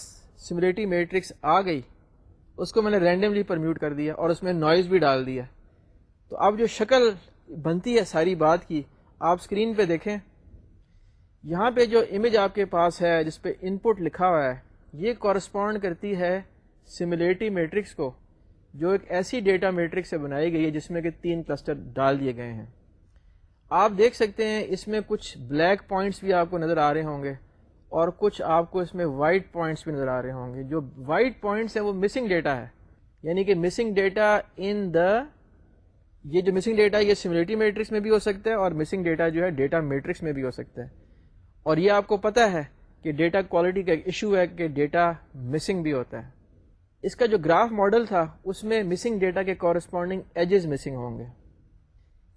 سملیٹی میٹرکس آ گئی، اس کو میں نے رینڈملی پرمیوٹ کر دیا اور اس میں نوائز بھی ڈال دیا۔ تو اب جو شکل بنتی ہے ساری بات کی، آپ اسکرین پہ دیکھیں۔ یہاں پہ جو امیج آپ کے پاس ہے، جس پہ ان پٹ لکھا ہوا ہے، یہ کورسپونڈ کرتی ہے سملیٹی میٹرکس کو، جو ایک ایسی ڈیٹا میٹرکس سے بنائی گئی ہے جس میں کہ تین کلسٹر ڈال دیے گئے ہیں۔ آپ دیکھ سکتے ہیں اس میں کچھ بلیک پوائنٹس بھی آپ کو نظر آ رہے ہوں گے۔ اور کچھ آپ کو اس میں وائٹ پوائنٹس بھی نظر آ رہے ہوں گے۔ جو وائٹ پوائنٹس ہیں وہ مسنگ ڈیٹا ہے۔ یعنی کہ مسنگ ڈیٹا ان دا یہ جو مسنگ ڈیٹا یہ سملیٹی میٹرکس میں بھی ہو سکتا ہے اور مسنگ ڈیٹا جو ہے ڈیٹا میٹرکس میں بھی ہو سکتا ہے۔ اور یہ آپ کو پتا ہے کہ ڈیٹا کوالٹی کا ایک ایشو ہے کہ ڈیٹا مسنگ بھی ہوتا ہے۔ اس کا جو گراف ماڈل تھا، اس میں مسنگ ڈیٹا کے کورسپونڈنگ ایجز مسنگ ہوں گے۔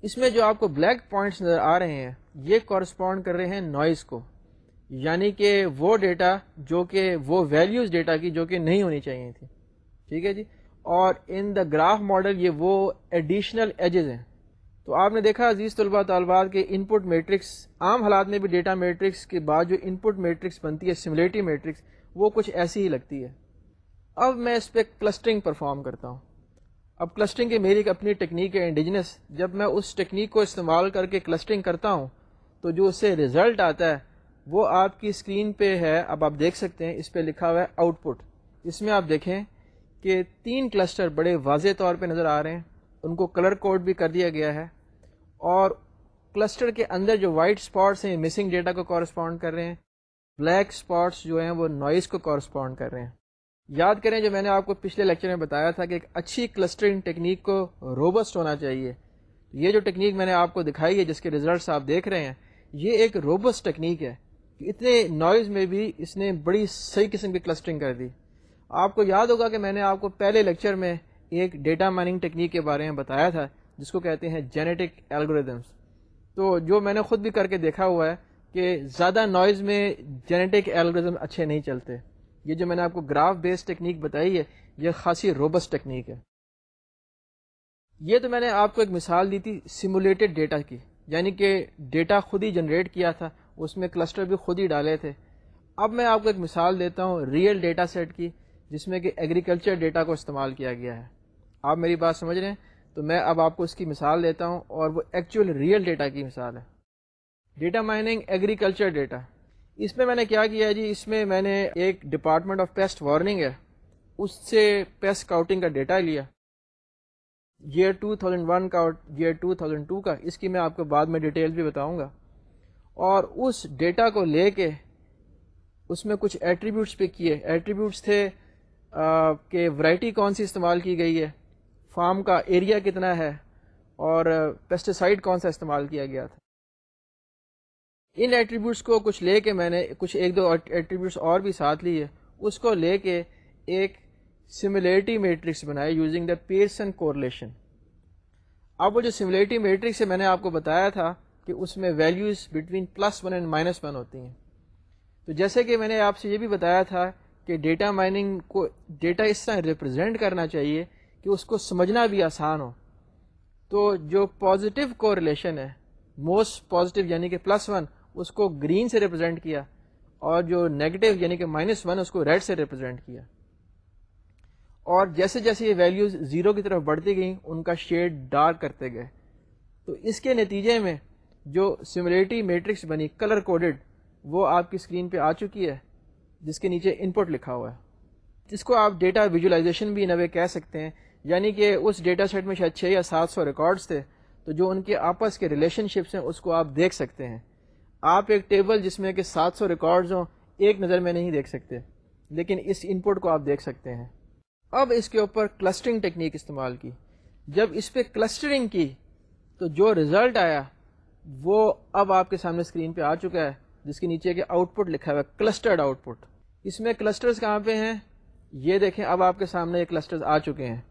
اس میں جو آپ کو بلیک پوائنٹس نظر آ رہے ہیں، یہ کورسپونڈ کر رہے ہیں نوائز کو۔ یعنی کہ وہ ڈیٹا جو کہ وہ ویلیوز ڈیٹا کی جو کہ نہیں ہونی چاہیے تھی۔ ٹھیک ہے جی؟ اور ان دا گراف ماڈل یہ وہ ایڈیشنل ایجز ہیں۔ تو آپ نے دیکھا عزیز طلباء طالبات کے ان پٹ میٹرکس عام حالات میں بھی ڈیٹا میٹرکس کے بعد جو ان پٹ میٹرکس بنتی ہے سملیٹی میٹرکس وہ کچھ ایسی ہی لگتی ہے۔ اب میں اس پہ کلسٹرنگ پرفارم کرتا ہوں۔ اب کلسٹرنگ کی میری ایک اپنی ٹیکنیک ہے انڈیجنس جب میں اس ٹیکنیک کو استعمال کر کے کلسٹرنگ کرتا ہوں، تو جو اس سے ریزلٹ آتا ہے وہ آپ کی اسکرین پہ ہے، اب آپ دیکھ سکتے ہیں، اس پہ لکھا ہوا ہے آؤٹ پٹ اس میں آپ دیکھیں کہ تین کلسٹر بڑے واضح طور پہ نظر آ رہے ہیں۔ ان کو کلر کوڈ بھی کر دیا گیا ہے۔ اور کلسٹر کے اندر جو وائٹ اسپاٹس ہیں مسنگ ڈیٹا کو کورسپونڈ کر رہے ہیں۔ بلیک اسپاٹس جو ہیں، وہ نوائز کو کورسپونڈ کر رہے ہیں۔ یاد کریں، جو میں نے آپ کو پچھلے لیکچر میں بتایا تھا کہ ایک اچھی کلسٹرنگ ٹیکنیک کو روبسٹ ہونا چاہیے۔ یہ جو ٹیکنیک میں نے آپ کو دکھائی ہے، جس کے ریزلٹس آپ دیکھ رہے ہیں، یہ ایک روبسٹ ٹیکنیک ہے۔ کہ اتنے نوائز میں بھی اس نے بڑی صحیح قسم کی کلسٹرنگ کر دی۔ آپ کو یاد ہوگا کہ میں نے آپ کو پہلے لیکچر میں ایک ڈیٹا مائننگ ٹیکنیک کے بارے میں بتایا تھا، جس کو کہتے ہیں جینیٹک الگوریدمس تو جو میں نے خود بھی کر کے دیکھا ہوا ہے کہ زیادہ نوائز میں جینیٹک الگوریزم اچھے نہیں چلتے۔ یہ جو میں نے آپ کو گراف بیس ٹیکنیک بتائی ہے، یہ خاصی روبس ٹیکنیک ہے۔ یہ تو میں نے آپ کو ایک مثال دی تھی سمولیٹڈ ڈیٹا کی۔ یعنی کہ ڈیٹا خود ہی جنریٹ کیا تھا اس میں کلسٹر بھی خود ہی ڈالے تھے۔ اب میں آپ کو ایک مثال دیتا ہوں ریئل ڈیٹا سیٹ کی، جس میں کہ ایگریکلچر ڈیٹا کو استعمال کیا گیا ہے۔ آپ میری بات سمجھ رہے ہیں؟ تو میں اب آپ کو اس کی مثال دیتا ہوں اور وہ ایکچوئل ریئل ڈیٹا کی مثال ہے۔ ڈیٹا مائننگ ایگریکلچر ڈیٹا اس میں میں نے کیا کیا جی؟ اس میں میں نے ایک ڈپارٹمنٹ آف پیسٹ وارننگ ہے۔ اس سے پیسٹ کاؤٹنگ کا ڈیٹا لیا۔ جیئر ٹو تھاؤزینڈ ون کا اور جیئر ٹو تھاؤزینڈ ٹو کا۔ اس کی میں آپ کو بعد میں ڈیٹیل بھی بتاؤں گا۔ اور اس ڈیٹا کو لے کے اس میں کچھ ایٹریبیوٹس پہ کیے۔ ایٹریبیوٹس تھے کہ ورائٹی کون سی استعمال کی گئی ہے فارم کا ایریا کتنا ہے، اور پیسٹیسائڈ کون سا استعمال کیا گیا تھا۔ ان ایٹریبیوٹس کو کچھ لے کے میں نے کچھ ایک دو ایٹریبیوٹس اور بھی ساتھ لیے۔ اس کو لے کے ایک سملیرٹی میٹرکس بنائے یوزنگ دا پیئرسن کورلیشن اب وہ جو سملیٹی میٹرکس ہے، میں نے آپ کو بتایا تھا کہ اس میں values between plus one and minus one ہوتی ہیں۔ تو جیسے کہ میں نے آپ سے یہ بھی بتایا تھا کہ ڈیٹا مائننگ کو ڈیٹا اس طرح ریپرزینٹ کرنا چاہیے کہ اس کو سمجھنا بھی آسان ہو۔ تو جو پازیٹیو کو ریلیشن ہے موسٹ پازیٹیو یعنی کہ پلس ون اس کو گرین سے ریپرزینٹ کیا اور جو نیگیٹو یعنی کہ مائنس ون اس کو ریڈ سے ریپرزینٹ کیا۔ اور جیسے جیسے یہ ویلیوز زیرو کی طرف بڑھتی گئیں، ان کا شیڈ ڈارک کرتے گئے۔ تو اس کے نتیجے میں جو سملیٹی میٹرکس بنی، کلر کوڈڈ، وہ آپ کی اسکرین پہ آ چکی ہے، جس کے نیچے ان پٹ لکھا ہوا ہے۔ جس کو آپ ڈیٹا ویژولائزیشن بھی نوے کہہ سکتے ہیں یعنی کہ اس ڈیٹا سیٹ میں شاید چھ یا سات سو ریکارڈس تھے، تو جو ان کے آپس کے ریلیشن شپس ہیں، اس کو آپ دیکھ سکتے ہیں۔ آپ ایک ٹیبل جس میں کہ سات سو ریکارڈز ہوں، ایک نظر میں نہیں دیکھ سکتے، لیکن اس ان پٹ کو آپ دیکھ سکتے ہیں۔ اب اس کے اوپر کلسٹرنگ ٹیکنیک استعمال کی۔ جب اس پہ کلسٹرنگ کی، تو جو رزلٹ آیا وہ اب آپ کے سامنے اسکرین پہ آ چکا ہے، جس کے نیچے کے آؤٹ پٹ لکھا ہوا ہے کلسٹرڈ آؤٹ پٹ اس میں کلسٹرز کہاں پہ ہیں؟ یہ دیکھیں، اب آپ کے سامنے یہ کلسٹرز آ چکے ہیں۔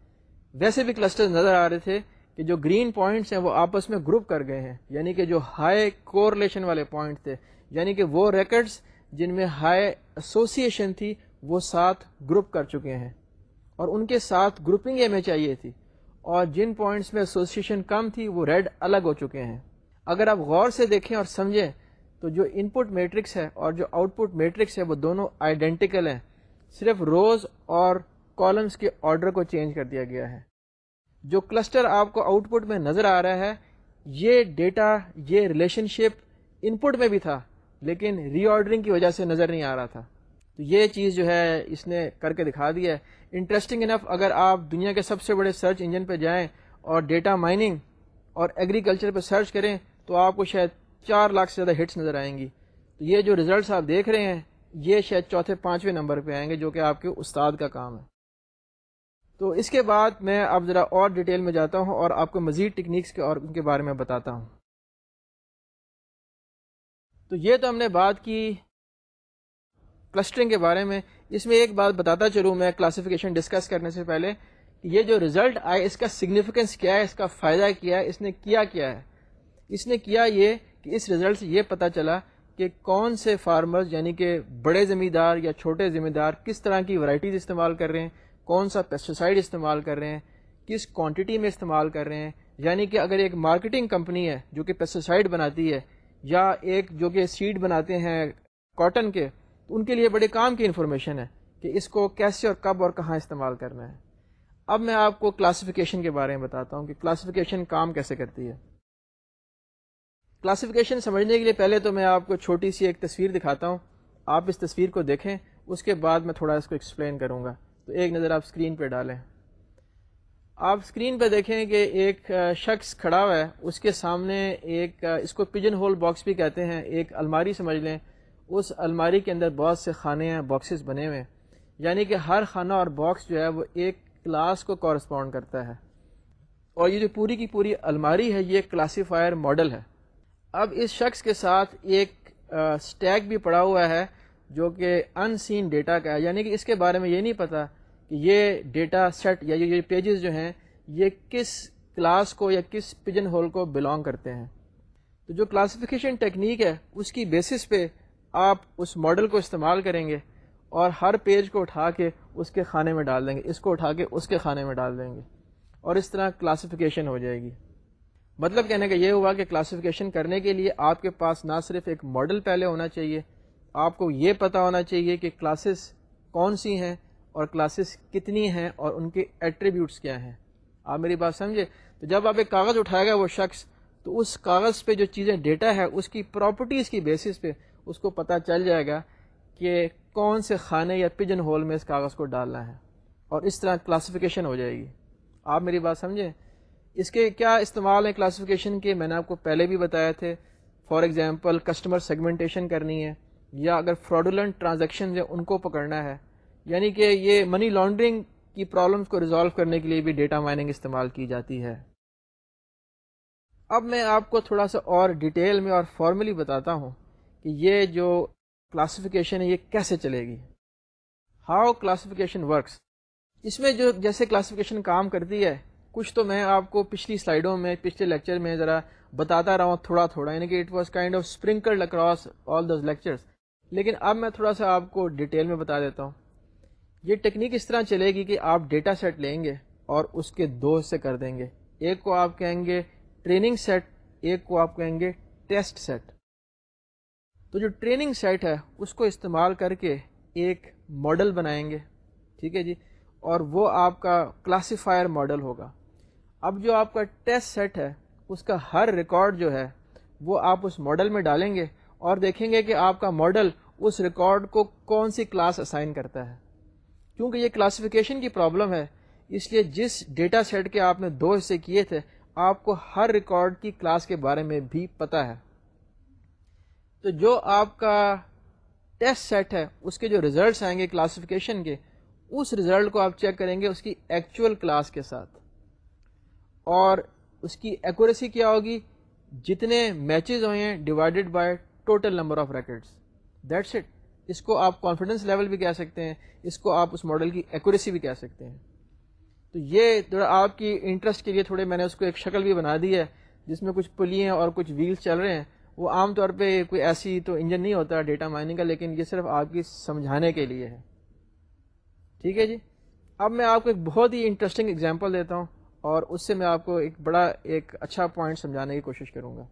ویسے بھی کلسٹرز نظر آ رہے تھے کہ جو گرین پوائنٹس ہیں وہ آپس میں گروپ کر گئے ہیں یعنی کہ جو ہائی کورلیشن والے پوائنٹ تھے یعنی کہ وہ ریکڈز جن میں ہائی ایسوسیشن تھی، وہ ساتھ گروپ کر چکے ہیں۔ اور ان کے ساتھ گروپنگ ہمیں چاہیے تھی۔ اور جن پوائنٹس میں ایسوسیشن کم تھی، وہ ریڈ الگ ہو چکے ہیں۔ اگر آپ غور سے دیکھیں اور سمجھیں، تو جو ان پٹ میٹرکس ہے اور جو آؤٹ پٹ میٹرکس ہے، وہ دونوں آئیڈینٹیکل ہیں۔ صرف روز اور کالمس کے آرڈر کو چینج کر دیا گیا ہے۔ جو کلسٹر آپ کو آؤٹ پٹ میں نظر آ رہا ہے، یہ ڈیٹا یہ ریلیشن شپ ان پٹ میں بھی تھا، لیکن ری آرڈرنگ کی وجہ سے نظر نہیں آ رہا تھا۔ تو یہ چیز جو ہے، اس نے کر کے دکھا دیا ہے۔ انٹرسٹنگ انف اگر آپ دنیا کے سب سے بڑے سرچ انجن پہ جائیں اور ڈیٹا مائننگ اور ایگریکلچر پہ سرچ کریں تو آپ کو شاید چار لاکھ سے زیادہ ہٹس نظر آئیں گی۔ تو یہ جو ریزلٹس آپ دیکھ رہے ہیں، یہ شاید چوتھے پانچویں نمبر پہ آئیں گے، جو کہ آپ کے استاد کا کام ہے۔ تو اس کے بعد میں اب ذرا اور ڈیٹیل میں جاتا ہوں اور آپ کو مزید ٹیکنیکس کے اور ان کے بارے میں بتاتا ہوں۔ تو یہ تو ہم نے بات کی کلسٹرنگ کے بارے میں۔ اس میں ایک بات بتاتا چلوں، میں کلاسیفیکیشن ڈسکس کرنے سے پہلے کہ یہ جو ریزلٹ آئے، اس کا سگنیفیکنس کیا ہے، اس کا فائدہ کیا ہے، اس نے کیا کیا ہے۔ اس نے کیا یہ کہ اس ریزلٹ سے یہ پتہ چلا کہ کون سے فارمرز یعنی کہ بڑے ذمہ دار یا چھوٹے ذمہ دار کس طرح کی ورائٹیز استعمال کر رہے ہیں، کون سا پیسٹیسائڈ استعمال کر رہے ہیں، کس کوانٹٹی میں استعمال کر رہے ہیں۔ یعنی کہ اگر ایک مارکیٹنگ کمپنی ہے جو کہ پیسٹیسائڈ بناتی ہے یا ایک جو کہ سیڈ بناتے ہیں کاٹن کے، تو ان کے لیے بڑے کام کی انفارمیشن ہے کہ اس کو کیسے اور کب اور کہاں استعمال کرنا ہے۔ اب میں آپ کو کلاسیفیکیشن کے بارے میں بتاتا ہوں کہ کلاسیفیکیشن کام کیسے کرتی ہے۔ کلاسیفیکیشن سمجھنے کے لیے پہلے تو میں آپ کو چھوٹی سی ایک تصویر دکھاتا ہوں۔ آپ اس تصویر کو دیکھیں، اس کے بعد میں تھوڑا اس کو ایکسپلین کروں گا۔ تو ایک نظر آپ اسکرین پہ ڈالیں۔ آپ اسکرین پہ دیکھیں کہ ایک شخص کھڑا ہوا ہے۔ اس کے سامنے ایک اس کو پجن ہول باکس بھی کہتے ہیں۔ ایک الماری سمجھ لیں۔ اس الماری کے اندر بہت سے کھانے ہیں باکسز بنے ہوئے ہیں۔ یعنی کہ ہر کھانا اور باکس جو ہے وہ ایک کلاس کو کورسپونڈ کرتا ہے۔ اور یہ جو پوری کی پوری الماری ہے، یہ کلاسیفائر ماڈل ہے۔ اب اس شخص کے ساتھ ایک اسٹیک بھی پڑا ہوا ہے جو کہ ان سین ڈیٹا کا ہے۔ یعنی کہ اس کے بارے میں یہ نہیں پتا کہ یہ ڈیٹا سیٹ یا یہ پیجز جو ہیں، یہ کس کلاس کو یا کس پجن ہول کو بلانگ کرتے ہیں۔ تو جو کلاسیفیکیشن ٹیکنیک ہے، اس کی بیسس پہ آپ اس ماڈل کو استعمال کریں گے اور ہر پیج کو اٹھا کے اس کے کھانے میں ڈال دیں گے۔ اس کو اٹھا کے اس کے کھانے میں ڈال دیں گے۔ اور اس طرح کلاسیفیکیشن ہو جائے گی۔ مطلب کہنے کا یہ ہوا کہ کلاسیفیکیشن کرنے کے لیے آپ کے پاس نہ صرف ایک ماڈل پہلے ہونا چاہیے، آپ کو یہ پتہ ہونا چاہیے کہ کلاسز کون سی ہیں اور کلاسز کتنی ہیں اور ان کے ایٹریبیوٹس کیا ہیں۔ آپ میری بات سمجھے؟ تو جب آپ ایک کاغذ اٹھائے گا وہ شخص، تو اس کاغذ پہ جو چیزیں ڈیٹا ہے، اس کی پراپرٹیز کی بیسس پہ اس کو پتہ چل جائے گا کہ کون سے کھانے یا پجن ہول میں اس کاغذ کو ڈالنا ہے اور اس طرح کلاسیفیکیشن ہو جائے گی۔ آپ میری بات سمجھیں اس کے کیا استعمال ہیں کلاسیفیکیشن کے؟ میں نے آپ کو پہلے بھی بتایا تھے فار ایگزامپل کسٹمر سیگمنٹیشن کرنی ہے، یا اگر فراڈولنٹ ٹرانزیکشن ہیں، ان کو پکڑنا ہے۔ یعنی کہ یہ منی لانڈرنگ کی پرابلمس کو ریزالو کرنے کے لیے بھی ڈیٹا مائننگ استعمال کی جاتی ہے۔ اب میں آپ کو تھوڑا سا اور ڈیٹیل میں اور فارملی بتاتا ہوں کہ یہ جو کلاسیفیکیشن ہے، یہ کیسے چلے گی۔ ہاؤ کلاسیفیکیشن ورکس اس میں جو جیسے کلاسیفیکیشن کام کرتی ہے کچھ تو میں آپ کو پچھلی سلائڈوں میں، پچھلے لیکچر میں ذرا بتاتا رہا ہوں تھوڑا تھوڑا یعنی کہ it was kind of sprinkled across all those lectures لیکن اب میں تھوڑا سا آپ کو ڈیٹیل میں بتا دیتا ہوں۔ یہ ٹیکنیک اس طرح چلے گی کہ آپ ڈیٹا سیٹ لیں گے اور اس کے دو حصے کر دیں گے۔ ایک کو آپ کہیں گے ٹریننگ سیٹ ایک کو آپ کہیں گے ٹیسٹ سیٹ تو جو ٹریننگ سیٹ ہے، اس کو استعمال کر کے ایک ماڈل بنائیں گے۔ ٹھیک ہے جی؟ اور وہ آپ کا کلاسیفائر ماڈل ہوگا۔ اب جو آپ کا ٹیسٹ سیٹ ہے، اس کا ہر ریکارڈ جو ہے، وہ آپ اس ماڈل میں ڈالیں گے اور دیکھیں گے کہ آپ کا ماڈل اس ریکارڈ کو کون سی کلاس اسائن کرتا ہے۔ کیونکہ یہ کلاسیفیکیشن کی پرابلم ہے، اس لیے جس ڈیٹا سیٹ کے آپ نے دو حصے کیے تھے، آپ کو ہر ریکارڈ کی کلاس کے بارے میں بھی پتہ ہے۔ تو جو آپ کا ٹیسٹ سیٹ ہے، اس کے جو ریزلٹس آئیں گے کلاسیفیکیشن کے، اس ریزلٹ کو آپ چیک کریں گے اس کی ایکچوئل کلاس کے ساتھ۔ اور اس کی ایکوریسی کیا ہوگی؟ جتنے میچز ہوئے ہیں divided by total number of records that's it اس کو آپ کانفیڈنس لیول بھی کہہ سکتے ہیں، اس کو آپ اس ماڈل کی ایکوریسی بھی کہہ سکتے ہیں۔ تو یہ تھوڑا آپ کی انٹرسٹ کے لیے تھوڑے میں نے اس کو ایک شکل بھی بنا دی ہے، جس میں کچھ پلیاں اور کچھ ویلز چل رہے ہیں۔ وہ عام طور پہ کوئی ایسی تو انجن نہیں ہوتا ڈیٹا مائننگ کا، لیکن یہ صرف آپ کی سمجھانے کے لیے ہے۔ ٹھیک ہے جی؟ اب میں آپ کو ایک بہت ہی انٹرسٹنگ اگزامپل دیتا ہوں۔ اور اس سے میں آپ کو ایک بڑا، ایک اچھا پوائنٹ سمجھانے کی کوشش کروں گا۔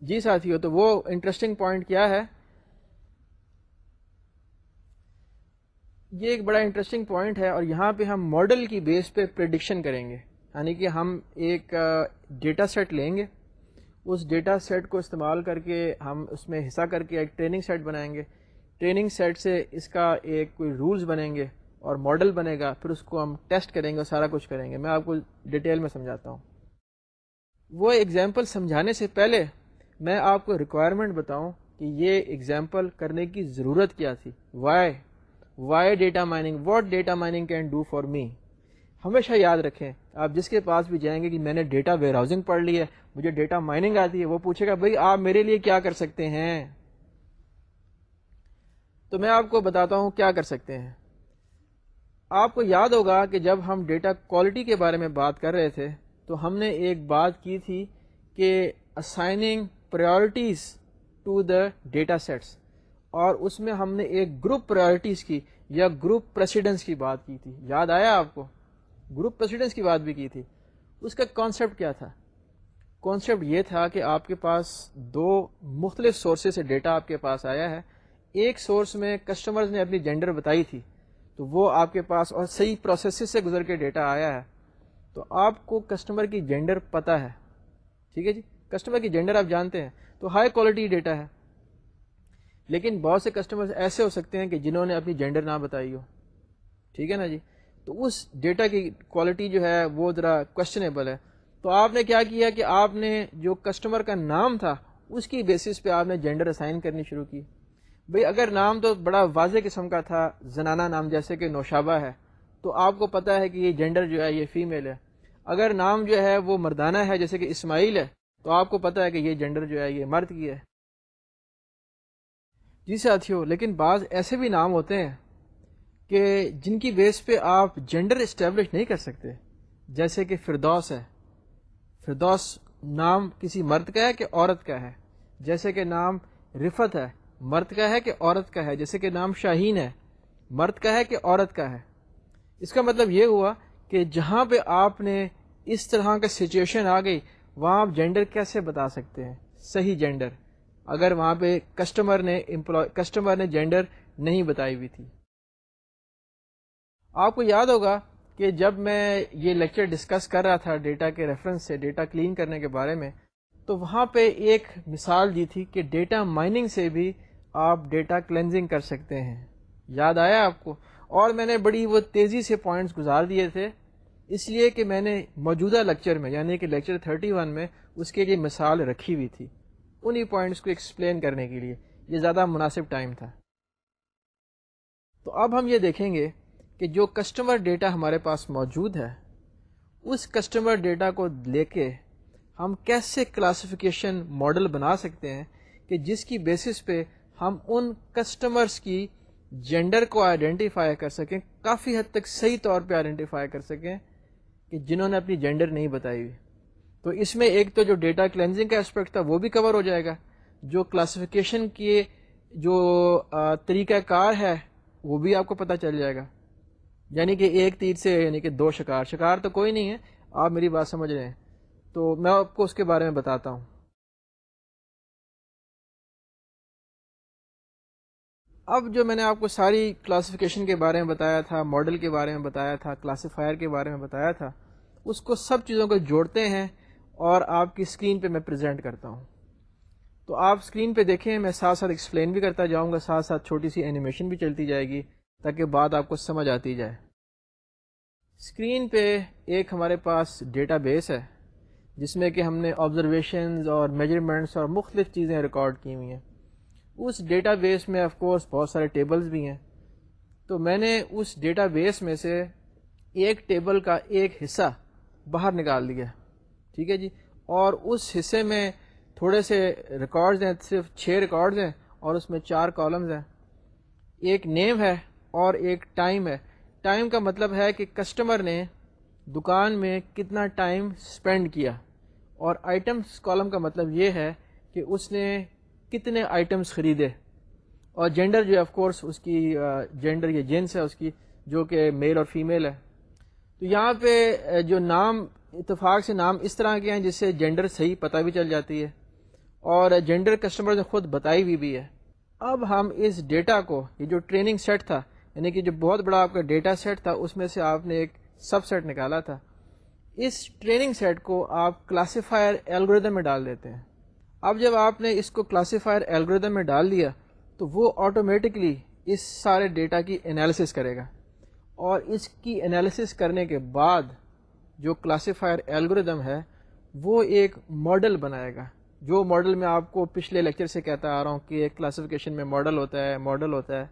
جی ساتھی ہو تو وہ انٹرسٹنگ پوائنٹ کیا ہے؟ یہ ایک بڑا انٹرسٹنگ پوائنٹ ہے اور یہاں پہ ہم ماڈل کی بیس پہ پریڈکشن کریں گے۔ یعنی کہ ہم ایک ڈیٹا سیٹ لیں گے۔ اس ڈیٹا سیٹ کو استعمال کر کے ہم اس میں حصہ کر کے ایک ٹریننگ سیٹ بنائیں گے۔ ٹریننگ سیٹ سے اس کا ایک کوئی رولز بنیں گے۔ اور ماڈل بنے گا، پھر اس کو ہم ٹیسٹ کریں گے اور سارا کچھ کریں گے۔ میں آپ کو ڈیٹیل میں سمجھاتا ہوں۔ وہ ایگزامپل سمجھانے سے پہلے میں آپ کو ریکوائرمنٹ بتاؤں کہ یہ ایگزامپل کرنے کی ضرورت کیا تھی۔ Why why data mining what data mining can do for me ہمیشہ یاد رکھیں، آپ جس کے پاس بھی جائیں گے کہ میں نے ڈیٹا ویئر ہاؤسنگ پڑھ لی ہے، مجھے ڈیٹا مائننگ آتی ہے، وہ پوچھے گا، بھائی، آپ میرے لیے کیا کر سکتے ہیں؟ تو میں آپ کو بتاتا ہوں کیا کر سکتے ہیں۔ آپ کو یاد ہوگا کہ جب ہم ڈیٹا کوالٹی کے بارے میں بات کر رہے تھے، تو ہم نے ایک بات کی تھی کہ assigning priorities to the data sets اور اس میں ہم نے ایک گروپ پرائرٹیز کی یا گروپ پریسیڈنس کی بات کی تھی۔ یاد آیا آپ کو؟ گروپ پریسیڈنس کی بات بھی کی تھی۔ اس کا کانسیپٹ کیا تھا؟ کانسیپٹ یہ تھا کہ آپ کے پاس دو مختلف سورسز سے ڈیٹا آپ کے پاس آیا ہے۔ ایک سورس میں کسٹمرز نے اپنی جینڈر بتائی تھی۔ تو وہ آپ کے پاس اور صحیح پروسیسز سے گزر کے ڈیٹا آیا ہے۔ تو آپ کو کسٹمر کی جینڈر پتہ ہے۔ ٹھیک ہے جی؟ کسٹمر کی جینڈر آپ جانتے ہیں۔ تو ہائی کوالٹی ڈیٹا ہے۔ لیکن بہت سے کسٹمر ایسے ہو سکتے ہیں کہ جنہوں نے اپنی جینڈر نہ بتائی ہو۔ ٹھیک ہے نا جی؟ تو اس ڈیٹا کی کوالٹی جو ہے وہ ذرا کوشچنیبل ہے۔ تو آپ نے کیا کیا کہ آپ نے جو کسٹمر کا نام تھا، اس کی بیسس پہ آپ نے جینڈر اسائن کرنی شروع کی۔ بھئی اگر نام تو بڑا واضح قسم کا تھا، زنانہ نام جیسے کہ نوشابہ ہے، تو آپ کو پتا ہے کہ یہ جینڈر جو ہے، یہ فیمیل ہے۔ اگر نام جو ہے وہ مردانہ ہے، جیسے کہ اسماعیل ہے، تو آپ کو پتا ہے کہ یہ جینڈر جو ہے، یہ مرد کی ہے۔ جی ساتھی ہو لیکن بعض ایسے بھی نام ہوتے ہیں کہ جن کی بیس پہ آپ جینڈر اسٹیبلش نہیں کر سکتے۔ جیسے کہ فردوس ہے۔ فردوس نام کسی مرد کا ہے کہ عورت کا ہے؟ جیسے کہ نام رفت ہے۔ مرد کا ہے کہ عورت کا ہے؟ جیسے کہ نام شاہین ہے، مرد کا ہے کہ عورت کا ہے؟ اس کا مطلب یہ ہوا کہ جہاں پہ آپ نے اس طرح کا سچویشن آ گئی، وہاں آپ جینڈر کیسے بتا سکتے ہیں؟ صحیح جینڈر اگر وہاں پہ کسٹمر نے امپلائی کسٹمر نے جینڈر نہیں بتائی ہوئی تھی۔ آپ کو یاد ہوگا کہ جب میں یہ لیکچر ڈسکس کر رہا تھا ڈیٹا کے ریفرنس سے ڈیٹا کلین کرنے کے بارے میں، تو وہاں پہ ایک مثال دی تھی کہ ڈیٹا مائننگ سے بھی آپ ڈیٹا کلینزنگ کر سکتے ہیں۔ یاد آیا آپ کو؟ اور میں نے بڑی وہ تیزی سے پوائنٹس گزار دیے تھے۔ اس لیے کہ میں نے موجودہ لیکچر میں یعنی کہ لیکچر 31 میں، اس کے لیے مثال رکھی ہوئی تھی۔ انہی پوائنٹس کو ایکسپلین کرنے کے لیے۔ یہ زیادہ مناسب ٹائم تھا۔ تو اب ہم یہ دیکھیں گے کہ جو کسٹمر ڈیٹا ہمارے پاس موجود ہے، اس کسٹمر ڈیٹا کو لے کے ہم کیسے کلاسیفیکیشن ماڈل بنا سکتے ہیں کہ جس کی بیسس پہ ہم ان کسٹمرس کی جینڈر کو آئیڈینٹیفائی کر سکیں، کافی حد تک صحیح طور پہ آئیڈینٹیفائی کر سکیں کہ جنہوں نے اپنی جینڈر نہیں بتائی ہوئی۔ تو اس میں ایک تو جو ڈیٹا کلینزنگ کا اسپیکٹ تھا وہ بھی کور ہو جائے گا۔ جو کلاسیفیکیشن کے جو طریقہ کار ہے وہ بھی آپ کو پتہ چل جائے گا۔ یعنی کہ ایک تیر سے یعنی کہ دو شکار شکار تو کوئی نہیں ہے، آپ میری بات سمجھ رہے ہیں۔ تو میں آپ کو اس کے بارے میں بتاتا ہوں۔ اب جو میں نے آپ کو ساری کلاسیفیکیشن کے بارے میں بتایا تھا ماڈل کے بارے میں بتایا تھا کلاسیفائر کے بارے میں بتایا تھا، اس کو سب چیزوں کو جوڑتے ہیں اور آپ کی اسکرین پہ میں پریزنٹ کرتا ہوں۔ تو آپ اسکرین پہ دیکھیں، میں ساتھ ساتھ ایکسپلین بھی کرتا جاؤں گا، ساتھ ساتھ چھوٹی سی اینیمیشن بھی چلتی جائے گی تاکہ بات آپ کو سمجھ آتی جائے۔ اسکرین پہ ایک ہمارے پاس ڈیٹا بیس ہے، جس میں کہ ہم نے آبزرویشنز اور میجرمنٹس اور مختلف چیزیں ریکارڈ کی ہوئی ہیں۔ اس ڈیٹا بیس میں آف کورس بہت سارے ٹیبلز بھی ہیں۔ تو میں نے اس ڈیٹا بیس میں سے ایک ٹیبل کا ایک حصہ باہر نکال دیا۔ ٹھیک ہے جی؟ اور اس حصے میں تھوڑے سے ریکارڈز ہیں، صرف چھ ریکارڈز ہیں اور اس میں چار کالمز ہیں۔ ایک نیم ہے اور ایک ٹائم ہے۔ ٹائم کا مطلب ہے کہ کسٹمر نے دکان میں کتنا ٹائم اسپینڈ کیا۔ اور آئٹمس کالم کا مطلب یہ ہے کہ اس نے کتنے آئٹمس خریدے۔ اور جینڈر جو ہے آف کورس اس کی جینڈر یہ جینس ہے، اس کی جو کہ میل اور فیمیل ہے۔ تو یہاں پہ جو نام، اتفاق سے نام اس طرح کے ہیں جس سے جینڈر صحیح پتہ بھی چل جاتی ہے۔ اور جینڈر کسٹمر نے خود بتائی ہوئی بھی ہے۔ اب ہم اس ڈیٹا کو، یہ جو ٹریننگ سیٹ تھا یعنی کہ جو بہت بڑا آپ کا ڈیٹا سیٹ تھا، اس میں سے آپ نے ایک سب سیٹ نکالا تھا۔ اس ٹریننگ سیٹ کو آپ کلاسیفائر الگوریدم میں ڈال دیتے ہیں۔ اب جب آپ نے اس کو کلاسیفائر الگوریدم میں ڈال دیا، تو وہ آٹومیٹکلی اس سارے ڈیٹا کی انالیسس کرے گا۔ اور اس کی انالیسس کرنے کے بعد جو کلاسیفائر الگوریدم ہے، وہ ایک ماڈل بنائے گا۔ جو ماڈل میں آپ کو پچھلے لیکچر سے کہتا آ رہا ہوں کہ ایک کلاسیفیکیشن میں ماڈل ہوتا ہے ماڈل ہوتا ہے۔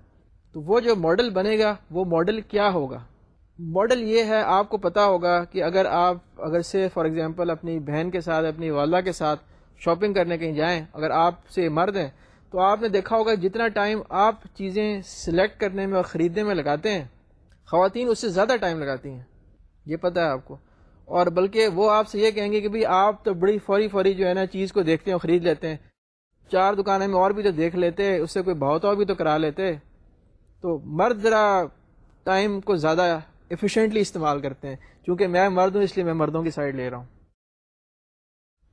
تو وہ جو ماڈل بنے گا، وہ ماڈل کیا ہوگا؟ ماڈل یہ ہے، آپ کو پتا ہوگا کہ اگر آپ، اگر سے فار ایگزامپل اپنی بہن کے ساتھ، اپنی والدہ کے ساتھ شاپنگ کرنے کہیں جائیں، اگر آپ سے مرد ہیں، تو آپ نے دیکھا ہوگا جتنا ٹائم آپ چیزیں سلیکٹ کرنے میں اور خریدنے میں لگاتے ہیں، خواتین اس سے زیادہ ٹائم لگاتی ہیں۔ یہ پتہ ہے آپ کو۔ اور بلکہ وہ آپ سے یہ کہیں گے کہ بھائی آپ تو بڑی فوری فوری جو ہے نا چیز کو دیکھتے ہیں خرید لیتے ہیں۔ چار دکانیں میں اور بھی تو دیکھ لیتے، اس سے کوئی بہت اور بھی تو کرا لیتے۔ تو مرد ذرا ٹائم کو زیادہ ایفیشینٹلی استعمال کرتے ہیں، چونکہ میں مرد ہوں، اس لیے میں مردوں کی سائڈ لے رہا ہوں۔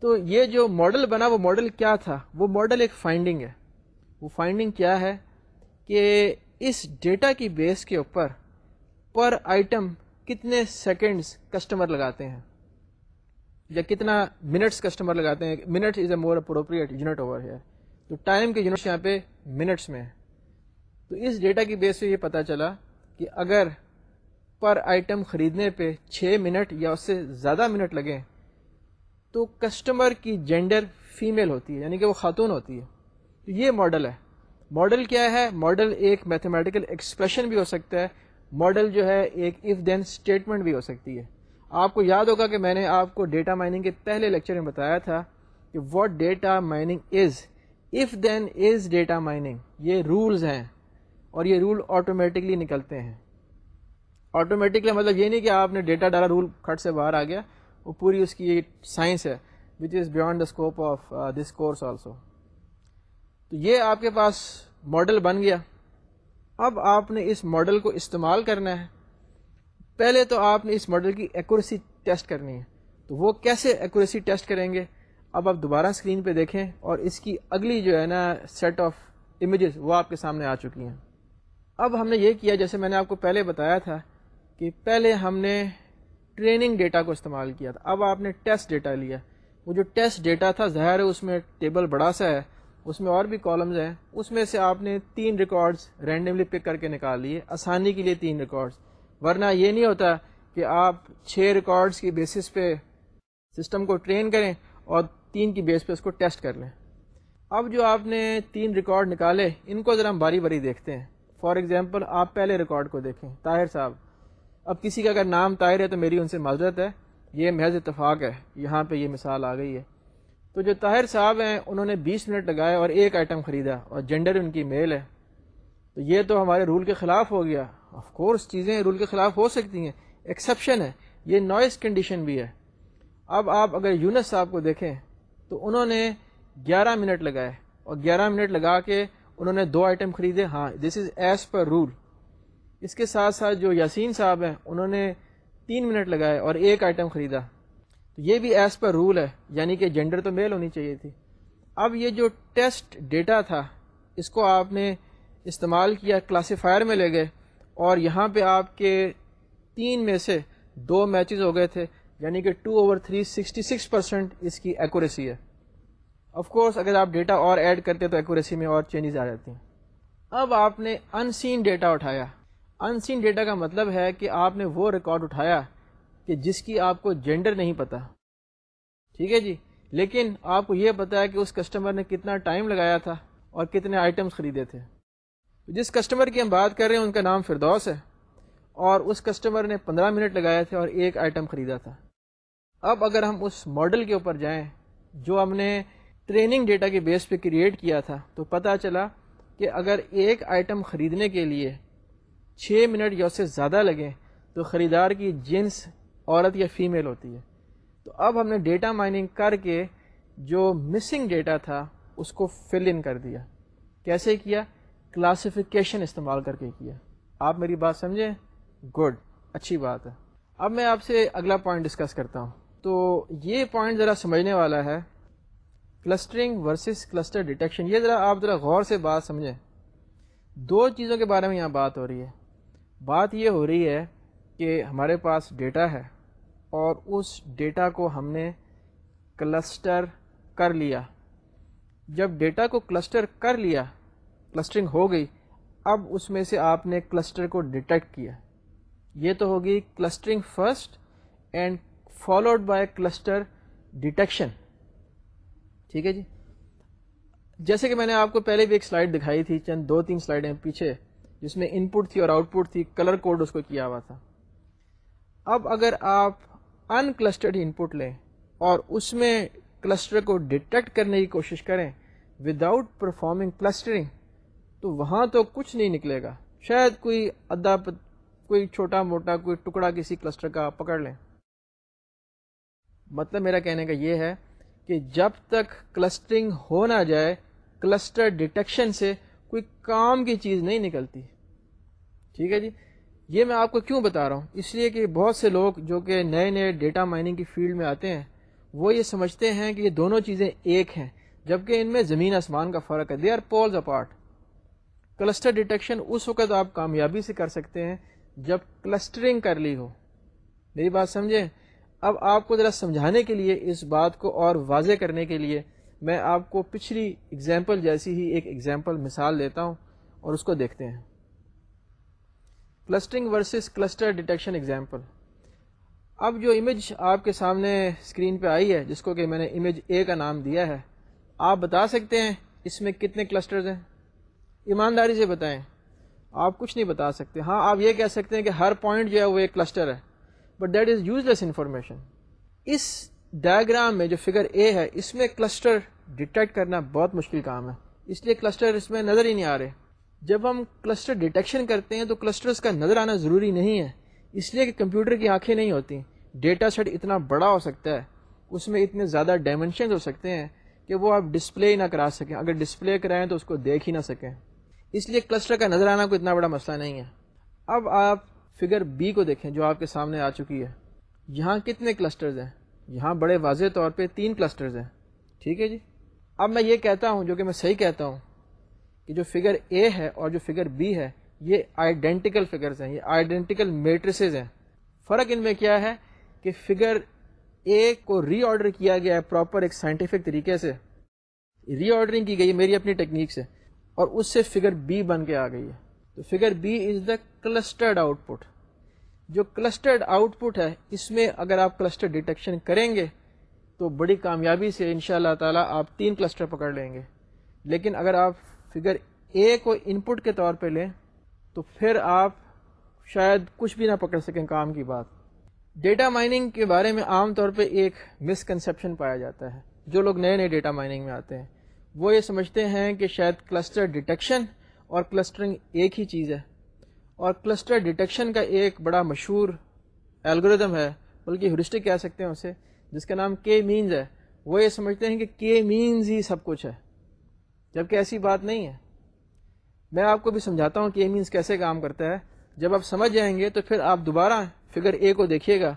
تو یہ جو ماڈل بنا، وہ ماڈل کیا تھا؟ وہ ماڈل ایک فائنڈنگ ہے۔ وہ فائنڈنگ کیا ہے کہ اس ڈیٹا کی بیس کے اوپر پر آئٹم کتنے سیکنڈس کسٹمر لگاتے ہیں؟ یا کتنا منٹس کسٹمر لگاتے ہیں؟ Minute is a more appropriate unit over ہے تو ٹائم کے یونٹس یہاں پہ منٹس میں ہے تو اس ڈیٹا کی بیس سے یہ پتا چلا کہ اگر پر آئٹم خریدنے پہ چھ منٹ یا اس سے زیادہ منٹ لگیں تو کسٹمر کی جینڈر فیمیل ہوتی ہے یعنی کہ وہ خاتون ہوتی ہے۔ تو یہ ماڈل ہے۔ ماڈل کیا ہے؟ ماڈل ایک میتھمیٹیکل ایکسپریشن بھی ہو سکتا ہے۔ ماڈل جو ہے، ایک اف دین اسٹیٹمنٹ بھی ہو سکتی ہے۔ آپ کو یاد ہوگا کہ میں نے آپ کو ڈیٹا مائننگ کے پہلے لیکچر میں بتایا تھا کہ what data mining is if then is data mining یہ رولز ہیں اور یہ رول آٹومیٹکلی نکلتے ہیں۔ آٹومیٹکلی مطلب یہ نہیں کہ آپ نے ڈیٹا ڈالا رول کھٹ سے باہر آ گیا۔ وہ پوری اس کی سائنس ہے which is beyond the scope of this course also تو یہ آپ کے پاس ماڈل بن گیا۔ اب آپ نے اس ماڈل کو استعمال کرنا ہے۔ پہلے تو آپ نے اس ماڈل کی ایکوریسی ٹیسٹ کرنی ہے۔ تو وہ کیسے ایکوریسی ٹیسٹ کریں گے؟ اب آپ دوبارہ اسکرین پہ دیکھیں اور اس کی اگلی جو ہے نا سیٹ آف امیجز وہ آپ کے سامنے آ چکی ہیں۔ اب ہم نے یہ کیا، جیسے میں نے آپ کو پہلے بتایا تھا کہ پہلے ہم نے ٹریننگ ڈیٹا کو استعمال کیا تھا۔ اب آپ نے ٹیسٹ ڈیٹا لیا۔ وہ جو ٹیسٹ ڈیٹا تھا، ظاہر ہے اس میں ٹیبل بڑا سا ہے، اس میں اور بھی کالمز ہیں۔ اس میں سے آپ نے تین ریکارڈز رینڈملی پک کر کے نکال لیے۔ آسانی کے لیے تین ریکارڈز ورنہ یہ نہیں ہوتا کہ آپ چھ ریکارڈز کی بیسس پہ سسٹم کو ٹرین کریں اور تین کی بیس پہ اس کو ٹیسٹ کر لیں۔ اب جو آپ نے تین ریکارڈ نکالے، ان کو ذرا ہم باری باری دیکھتے ہیں۔ فار ایگزامپل آپ پہلے ریکارڈ کو دیکھیں۔ طاہر صاحب اب کسی کا اگر نام طاہر ہے تو میری ان سے معذرت ہے۔ یہ محض اتفاق ہے۔ یہاں پہ یہ مثال آ گئی ہے۔ تو جو طاہر صاحب ہیں، انہوں نے بیس منٹ لگائے اور ایک آئٹم خریدا اور جینڈر ان کی میل ہے۔ تو یہ تو ہمارے رول کے خلاف ہو گیا۔ آف کورس چیزیں رول کے خلاف ہو سکتی ہیں۔ ایکسیپشن ہے۔ یہ نوائز کنڈیشن بھی ہے۔ اب آپ اگر یونس صاحب کو دیکھیں، تو انہوں نے گیارہ منٹ لگائے اور گیارہ منٹ لگا کے انہوں نے دو آئٹم خریدے۔ ہاں دس از ایز پر رول اس کے ساتھ ساتھ جو یاسین صاحب ہیں، انہوں نے تین منٹ لگائے اور ایک آئٹم خریدا۔ تو یہ بھی ایز پر رول ہے یعنی کہ جینڈر تو میل ہونی چاہیے تھی۔ اب یہ جو ٹیسٹ ڈیٹا تھا، اس کو آپ نے استعمال کیا کلاسیفائر میں لے گئے اور یہاں پہ آپ کے تین میں سے دو میچز ہو گئے تھے یعنی کہ two over three sixty six percent اس کی ایکوریسی ہے۔ آف کورس اگر آپ ڈیٹا اور ایڈ کرتے تو ایکوریسی میں اور چینجز آ جاتی۔ ہیں اب آپ نے ان سین ڈیٹا اٹھایا۔ ان سین ڈیٹا کا مطلب ہے کہ آپ نے وہ ریکارڈ اٹھایا کہ جس کی آپ کو جینڈر نہیں پتا۔ ٹھیک ہے جی؟ لیکن آپ کو یہ پتا ہے کہ اس کسٹمر نے کتنا ٹائم لگایا تھا اور کتنے آئٹمس خریدے تھے۔ جس کسٹمر کی ہم بات کر رہے ہیں، ان کا نام فردوس ہے اور اس کسٹمر نے پندرہ منٹ لگائے تھے اور ایک آئٹم خریدا تھا۔ اب اگر ہم اس ماڈل کے اوپر جائیں جو ہم نے ٹریننگ ڈیٹا کے بیس پہ کریٹ کیا تھا، تو پتہ چلا کہ اگر ایک آئٹم خریدنے کے لیے چھ منٹ یا اس سے زیادہ لگیں تو خریدار کی جنس عورت یا فیمیل ہوتی ہے۔ تو اب ہم نے ڈیٹا مائننگ کر کے جو مسنگ ڈیٹا تھا اس کو فل ان کر دیا۔ کیسے کیا؟ کلاسیفیکیشن استعمال کر کے کیا۔ آپ میری بات سمجھیں گڈ، اچھی بات ہے۔ اب میں آپ سے اگلا پوائنٹ ڈسکس کرتا ہوں۔ تو یہ پوائنٹ ذرا سمجھنے والا ہے۔ کلسٹرنگ ورسز کلسٹر ڈیٹیکشن یہ ذرا آپ ذرا غور سے بات سمجھیں۔ دو چیزوں کے بارے میں یہاں بات ہو رہی ہے۔ بات یہ ہو رہی ہے کہ ہمارے پاس ڈیٹا ہے اور اس ڈیٹا کو ہم نے کلسٹر کر لیا۔ جب ڈیٹا کو کلسٹر کر لیا، کلسٹرنگ ہو گئی، اب اس میں سے آپ نے کلسٹر کو ڈیٹیکٹ کیا۔ یہ تو ہوگی clustering first and followed by cluster detection. ٹھیک ہے جی؟ جیسے کہ میں نے آپ کو پہلے بھی ایک سلائڈ دکھائی تھی، چند دو تین سلائڈیں پیچھے۔ جس میں ان پٹ تھی اور آؤٹ پٹ تھی کلر کوڈ اس کو کیا ہوا تھا۔ اب اگر آپ ان کلسٹرڈ ان پٹ لیں اور اس میں کلسٹر کو ڈیٹیکٹ کرنے کی کوشش کریں وداؤٹ پرفارمنگ کلسٹرنگ تو وہاں تو کچھ نہیں نکلے گا۔ شاید کوئی ادا کوئی چھوٹا موٹا، کوئی ٹکڑا کسی کلسٹر کا پکڑ لیں۔ مطلب میرا کہنے کا یہ ہے کہ جب تک کلسٹرنگ ہو نہ جائے کلسٹر ڈیٹیکشن سے کوئی کام کی چیز نہیں نکلتی۔ ٹھیک ہے جی؟ یہ میں آپ کو کیوں بتا رہا ہوں؟ اس لیے کہ بہت سے لوگ جو کہ نئے نئے ڈیٹا مائننگ کی فیلڈ میں آتے ہیں، وہ یہ سمجھتے ہیں کہ یہ دونوں چیزیں ایک ہیں، جبکہ ان میں زمین آسمان کا فرق ہے۔ They are poles apart cluster detection اس وقت آپ کامیابی سے کر سکتے ہیں جب کلسٹرنگ کر لی ہو۔ میری بات سمجھیں؟ اب آپ کو ذرا سمجھانے کے لیے اس بات کو اور واضح کرنے کے لیے میں آپ کو پچھلی اگزامپل جیسی ہی ایک ایگزامپل مثال لیتا ہوں اور اس کو دیکھتے ہیں۔ Clustering versus cluster detection example اب جو امیج آپ کے سامنے اسکرین پہ آئی ہے، جس کو کہ میں نے امیج اے کا نام دیا ہے، آپ بتا سکتے ہیں اس میں کتنے کلسٹرز ہیں؟ ایمانداری سے بتائیں۔ آپ کچھ نہیں بتا سکتے۔ ہاں آپ یہ کہہ سکتے ہیں کہ ہر پوائنٹ جو ہے وہ ایک کلسٹر ہے but that is useless information us diagram میں جو فگر اے ہے، اس میں کلسٹر ڈیٹیکٹ کرنا بہت مشکل کام ہے۔ اس لیے کلسٹر اس میں نظر ہی نہیں آ رہے۔ جب ہم کلسٹر ڈیٹیکشن کرتے ہیں تو کلسٹرز کا نظر آنا ضروری نہیں ہے۔ اس لیے کہ کمپیوٹر کی آنکھیں نہیں ہوتی۔ ڈیٹا سیٹ اتنا بڑا ہو سکتا ہے۔ اس میں اتنے زیادہ ڈائمنشنز ہو سکتے ہیں کہ وہ آپ ڈسپلے ہی نہ کرا سکیں۔ اگر ڈسپلے کرائیں تو اس کو دیکھ ہی نہ سکیں۔ اس لیے کلسٹر کا نظر آنا کوئی اتنا بڑا مسئلہ نہیں ہے۔ اب آپ فگر بی کو دیکھیں جو آپ کے سامنے آ چکی ہے۔ یہاں کتنے کلسٹرز ہیں؟ یہاں بڑے واضح طور پہ تین کلسٹرز ہیں۔ ٹھیک ہے جی؟ اب میں یہ کہتا ہوں جو کہ میں صحیح کہتا ہوں کہ جو فگر اے ہے اور جو فگر بی ہے، یہ آئیڈینٹیکل فگرز ہیں، یہ آئیڈینٹیکل میٹریسز ہیں۔ فرق ان میں کیا ہے کہ فگر اے کو ری آرڈر کیا گیا ہے پراپر ایک سائنٹیفک طریقے سے۔ ری آرڈرنگ کی گئی ہے میری اپنی ٹیکنیک سے، اور اس سے فگر بی بن کے آ گئی ہے۔ تو figure B is the clustered output جو کلسٹرڈ آؤٹ پٹ ہے، اس میں اگر آپ کلسٹر ڈیٹیکشن کریں گے، تو بڑی کامیابی سے ان شاء اللہ تعالیٰ آپ تین کلسٹر پکڑ لیں گے۔ لیکن اگر آپ فگر اے کو ان پٹ کے طور پہ لیں، تو پھر آپ شاید کچھ بھی نہ پکڑ سکیں کام کی بات۔ ڈیٹا مائننگ کے بارے میں عام طور پہ ایک مسکنسیپشن پایا جاتا ہے۔ جو لوگ نئے نئے ڈیٹا مائننگ میں آتے ہیں، وہ یہ سمجھتے ہیں کہ شاید کلسٹر ڈیٹیکشن اور کلسٹرنگ ایک ہی چیز ہے۔ اور کلسٹر ڈیٹیکشن کا ایک بڑا مشہور الگوریدم ہے، بلکہ ہرسٹک کہہ سکتے ہیں اسے، جس کا نام کے مینز ہے۔ وہ یہ سمجھتے ہیں کہ کے مینز ہی سب کچھ ہے۔ جبکہ ایسی بات نہیں ہے۔ میں آپ کو بھی سمجھاتا ہوں کہ مینز کیسے کام کرتا ہے۔ جب آپ سمجھ جائیں گے تو پھر آپ دوبارہ فگر اے کو دیکھیے گا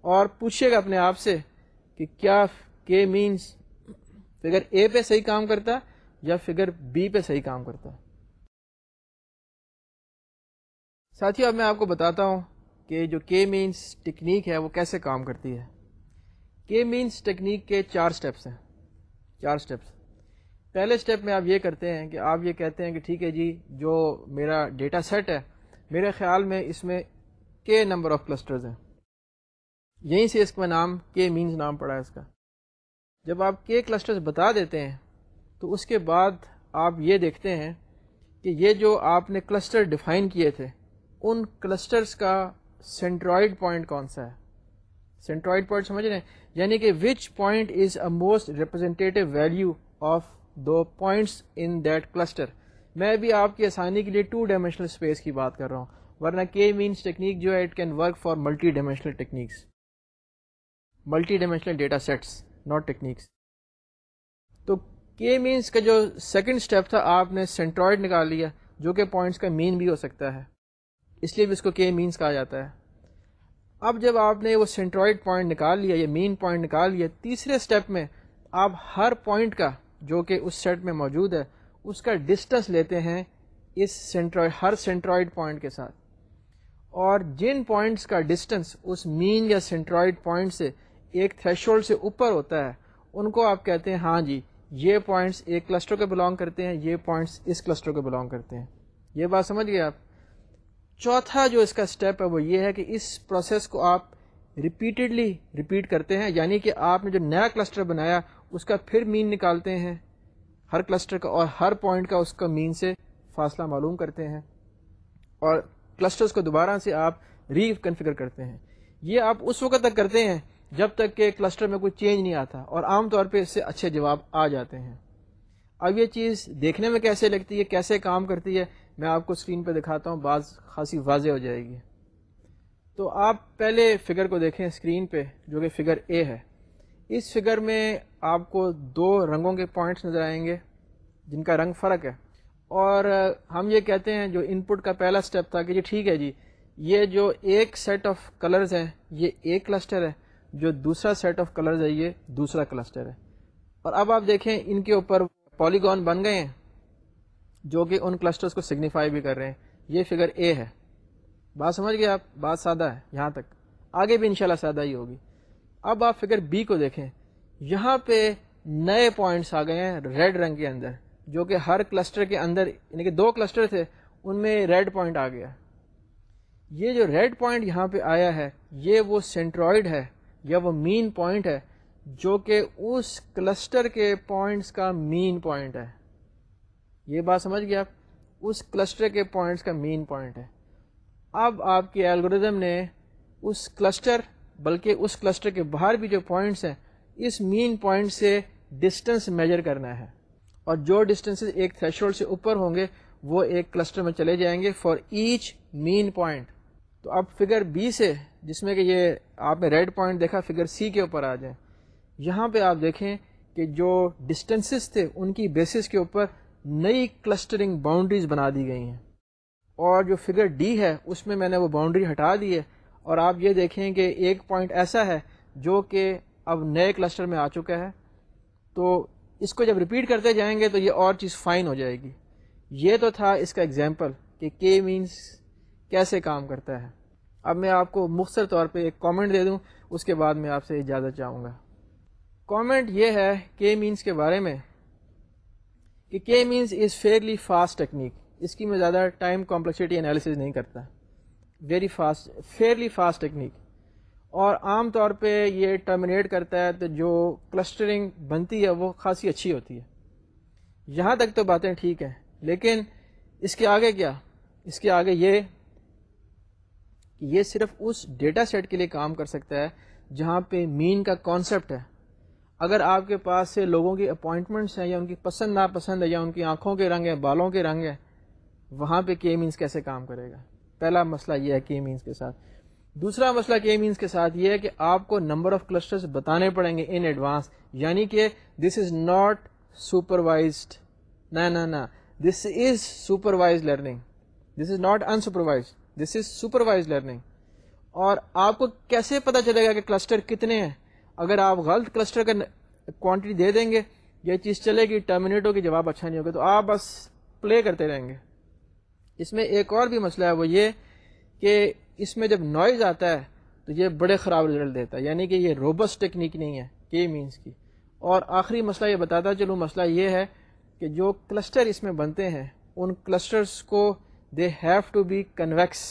اور پوچھیے گا اپنے آپ سے کہ کیا کے مینس فگر اے پہ صحیح کام کرتا ہے یا فگر بی پہ صحیح کام کرتا۔ ہے ساتھی اب میں آپ کو بتاتا ہوں کہ جو کے مینس ٹیکنیک ہے، وہ کیسے کام کرتی ہے۔ کے مینس ٹیکنیک کے چار سٹیپس ہیں۔ چار سٹیپس پہلے سٹیپ میں آپ یہ کرتے ہیں کہ آپ یہ کہتے ہیں کہ ٹھیک ہے جی جو میرا ڈیٹا سیٹ ہے، میرے خیال میں اس میں کے نمبر آف کلسٹرز ہیں۔ یہیں سے اس کا نام کے مینز نام پڑا ہے اس کا۔ جب آپ کے کلسٹرز بتا دیتے ہیں، تو اس کے بعد آپ یہ دیکھتے ہیں کہ یہ جو آپ نے کلسٹر ڈیفائن کیے تھے ان کلسٹرز کا سینٹرائڈ پوائنٹ کون سا ہے؟ سینٹرائڈ پوائنٹ سمجھ رہے ہیں؟ یعنی کہ which point is a most representative value of do points in that cluster میں بھی آپ کی آسانی کے لیے ٹو ڈائمینشنل اسپیس کی بات کر رہا ہوں، ورنہ کے مینس ٹیکنیک جو ہے it can work for multi dimensional techniques multi dimensional data sets not techniques تو کے مینس کا جو سیکنڈ اسٹیپ تھا، آپ نے سینٹرائڈ نکال لیا، جو کہ پوائنٹس کا مین بھی ہو سکتا ہے۔ اس لیے بھی اس کو کے مینس کہا جاتا ہے۔ اب جب آپ نے وہ سینٹرائڈ پوائنٹ نکال لیا یا مین پوائنٹ نکال لیا، تیسرے اسٹیپ میں آپ ہر پوائنٹ کا جو کہ اس سیٹ میں موجود ہے، اس کا ڈسٹینس لیتے ہیں اس سینٹرائڈ ہر سینٹرائڈ پوائنٹ کے ساتھ۔ اور جن پوائنٹس کا ڈسٹینس اس مین یا سینٹرائڈ پوائنٹ سے ایک تھریشولڈ سے اوپر ہوتا ہے، ان کو آپ کہتے ہیں ہاں جی یہ پوائنٹس ایک کلسٹر کے بلانگ کرتے ہیں، یہ پوائنٹس اس کلسٹر کے بلانگ کرتے ہیں۔ یہ بات سمجھ گئے آپ؟ چوتھا جو اس کا اسٹیپ ہے وہ یہ ہے کہ اس پروسیس کو آپ ریپیٹڈلی ریپیٹ کرتے ہیں یعنی کہ آپ نے جو نیا کلسٹر بنایا، اس کا پھر مین نکالتے ہیں۔ ہر کلسٹر کا اور ہر پوائنٹ کا اس کا مین سے فاصلہ معلوم کرتے ہیں۔ اور کلسٹرز کو دوبارہ سے آپ ری کنفیگر کرتے ہیں۔ یہ آپ اس وقت تک کرتے ہیں جب تک کہ کلسٹر میں کوئی چینج نہیں آتا اور عام طور پہ اس سے اچھے جواب آ جاتے ہیں۔ اب یہ چیز دیکھنے میں کیسے لگتی ہے، کیسے کام کرتی ہے میں آپ کو اسکرین پہ دکھاتا ہوں، بعض خاصی واضح ہو جائے گی۔ تو آپ پہلے فگر کو دیکھیں اسکرین پہ، جو کہ فگر اے ہے۔ اس فگر میں آپ کو دو رنگوں کے پوائنٹس نظر آئیں گے، جن کا رنگ فرق ہے۔ اور ہم یہ کہتے ہیں، جو ان پٹ کا پہلا اسٹیپ تھا کہ جی ٹھیک ہے جی یہ جو ایک سیٹ آف کلرز ہیں، یہ ایک کلسٹر ہے۔ جو دوسرا سیٹ آف کلرز ہے، یہ دوسرا کلسٹر ہے۔ اور اب آپ دیکھیں ان کے اوپر پالیگون بن گئے ہیں۔ جو کہ ان کلسٹرز کو سگنیفائی بھی کر رہے ہیں۔ یہ فگر اے ہے۔ بات سمجھ گئے آپ؟ بات سادہ ہے، یہاں تک۔ آگے بھی انشاءاللہ سادہ ہی ہوگی۔ اب آپ فگر بی کو دیکھیں۔ یہاں پہ نئے پوائنٹس آ گئے ہیں ریڈ رنگ کے اندر، جو کہ ہر کلسٹر کے اندر یعنی کہ دو کلسٹر تھے، ان میں ریڈ پوائنٹ آ گیا۔ یہ جو ریڈ پوائنٹ یہاں پہ آیا ہے، یہ وہ سینٹرائڈ ہے، یا وہ مین پوائنٹ ہے، جو کہ اس کلسٹر کے پوائنٹس کا مین پوائنٹ ہے۔ یہ بات سمجھ گیا آپ؟ اس کلسٹر کے پوائنٹس کا مین پوائنٹ ہے۔ اب آپ کے الگوریزم نے اس کلسٹر بلکہ اس کلسٹر کے باہر بھی جو پوائنٹس ہیں، اس مین پوائنٹ سے ڈسٹینس میجر کرنا ہے۔ اور جو ڈسٹینس ایک تھریشولڈ سے اوپر ہوں گے، وہ ایک کلسٹر میں چلے جائیں گے فار ایچ مین پوائنٹ تو اب فگر بی سے، جس میں کہ یہ آپ نے ریڈ پوائنٹ دیکھا فگر سی کے اوپر آ جائیں۔ یہاں پہ آپ دیکھیں کہ جو ڈسٹینسز تھے، ان کی بیسس کے اوپر نئی کلسٹرنگ باؤنڈریز بنا دی گئی ہیں۔ اور جو فگر ڈی ہے، اس میں میں نے وہ باؤنڈری ہٹا دی ہے۔ اور آپ یہ دیکھیں کہ ایک پوائنٹ ایسا ہے جو کہ اب نئے کلسٹر میں آ چکا ہے۔ تو اس کو جب ریپیٹ کرتے جائیں گے تو یہ اور چیز فائن ہو جائے گی۔ یہ تو تھا اس کا ایگزامپل کہ کے مینس کیسے کام کرتا ہے۔ اب میں آپ کو مختصر طور پہ ایک کامنٹ دے دوں، اس کے بعد میں آپ سے اجازت چاہوں گا۔ کامنٹ یہ ہے کے مینس کے بارے میں کہ K means is fairly fast technique اس کی میں زیادہ ٹائم کمپلیکسٹی انالیسز نہیں کرتا. Very fast fairly fast technique اور عام طور پہ یہ ٹرمینیٹ کرتا ہے تو جو کلسٹرنگ بنتی ہے وہ خاصی اچھی ہوتی ہے. یہاں تک تو باتیں ٹھیک ہیں. لیکن اس کے آگے کیا؟ اس کے آگے یہ کہ یہ صرف اس ڈیٹا سیٹ کے لیے کام کر سکتا ہے جہاں پہ مین کا کانسیپٹ ہے. اگر آپ کے پاس سے لوگوں کی اپوائنٹمنٹس ہیں یا ان کی پسند ناپسند ہے یا ان کی آنکھوں کے رنگ ہیں، بالوں کے رنگ ہیں، وہاں پہ کے مینس کیسے کام کرے گا؟ پہلا مسئلہ یہ ہے کے مینس کے ساتھ۔ دوسرا مسئلہ کے مینس کے ساتھ یہ ہے کہ آپ کو نمبر آف کلسٹر بتانے پڑیں گے ان ایڈوانس یعنی کہ دس از ناٹ سپروائزڈ نہ this is supervise learning this is not unsupervise this is supervise learning اور آپ کو کیسے پتا چلے گا کہ کلسٹر کتنے ہیں؟ اگر آپ غلط کلسٹر کا کوانٹٹی دے دیں گے، یہ چیز چلے گی ٹرمینیٹو کی جواب اچھا نہیں ہوگا، تو آپ بس پلے کرتے رہیں گے۔ اس میں ایک اور بھی مسئلہ ہے، وہ یہ کہ اس میں جب نوائز آتا ہے، تو یہ بڑے خراب رزلٹ دیتا ہے یعنی کہ یہ روبس ٹیکنیک نہیں ہے کے مینس کی۔ اور آخری مسئلہ یہ بتاتا، چلو مسئلہ یہ ہے کہ جو کلسٹر اس میں بنتے ہیں، ان کلسٹرس کو they have to be convex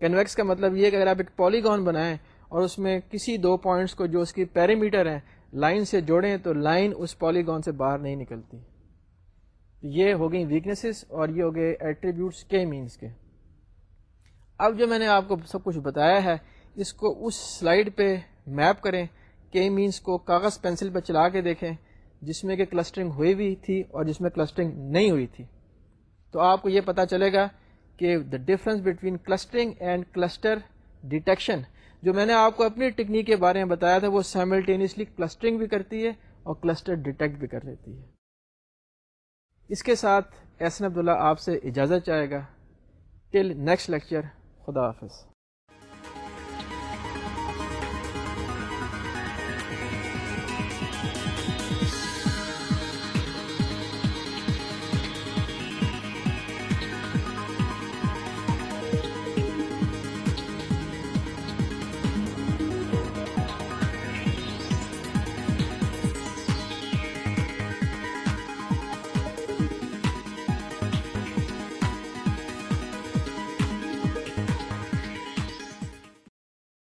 convex کا مطلب یہ کہ اگر آپ ایک پالیگون بنائیں اور اس میں کسی دو پوائنٹس کو جو اس کی پیرامیٹر ہیں لائن سے جوڑیں تو لائن اس پالیگون سے باہر نہیں نکلتی۔ یہ ہو گئی ویکنیسز اور یہ ہو گئے ایٹریبیوٹس کے مینس کے۔ اب جو میں نے آپ کو سب کچھ بتایا ہے، اس کو اس سلائڈ پہ میپ کریں، کے مینس کو کاغذ پینسل پہ چلا کے دیکھیں، جس میں کہ کلسٹرنگ ہوئی ہوئی تھی اور جس میں کلسٹرنگ نہیں ہوئی تھی۔ تو آپ کو یہ پتا چلے گا کہ the difference between clustering and cluster detection جو میں نے آپ کو اپنی ٹیکنیک کے بارے میں بتایا تھا، وہ سائملٹینیسلی کلسٹرنگ بھی کرتی ہے اور کلسٹر ڈیٹیکٹ بھی کر لیتی ہے۔ اس کے ساتھ ایسن عبداللہ آپ سے اجازت چاہے گا۔ ٹل نیکسٹ لیکچر خدا حافظ۔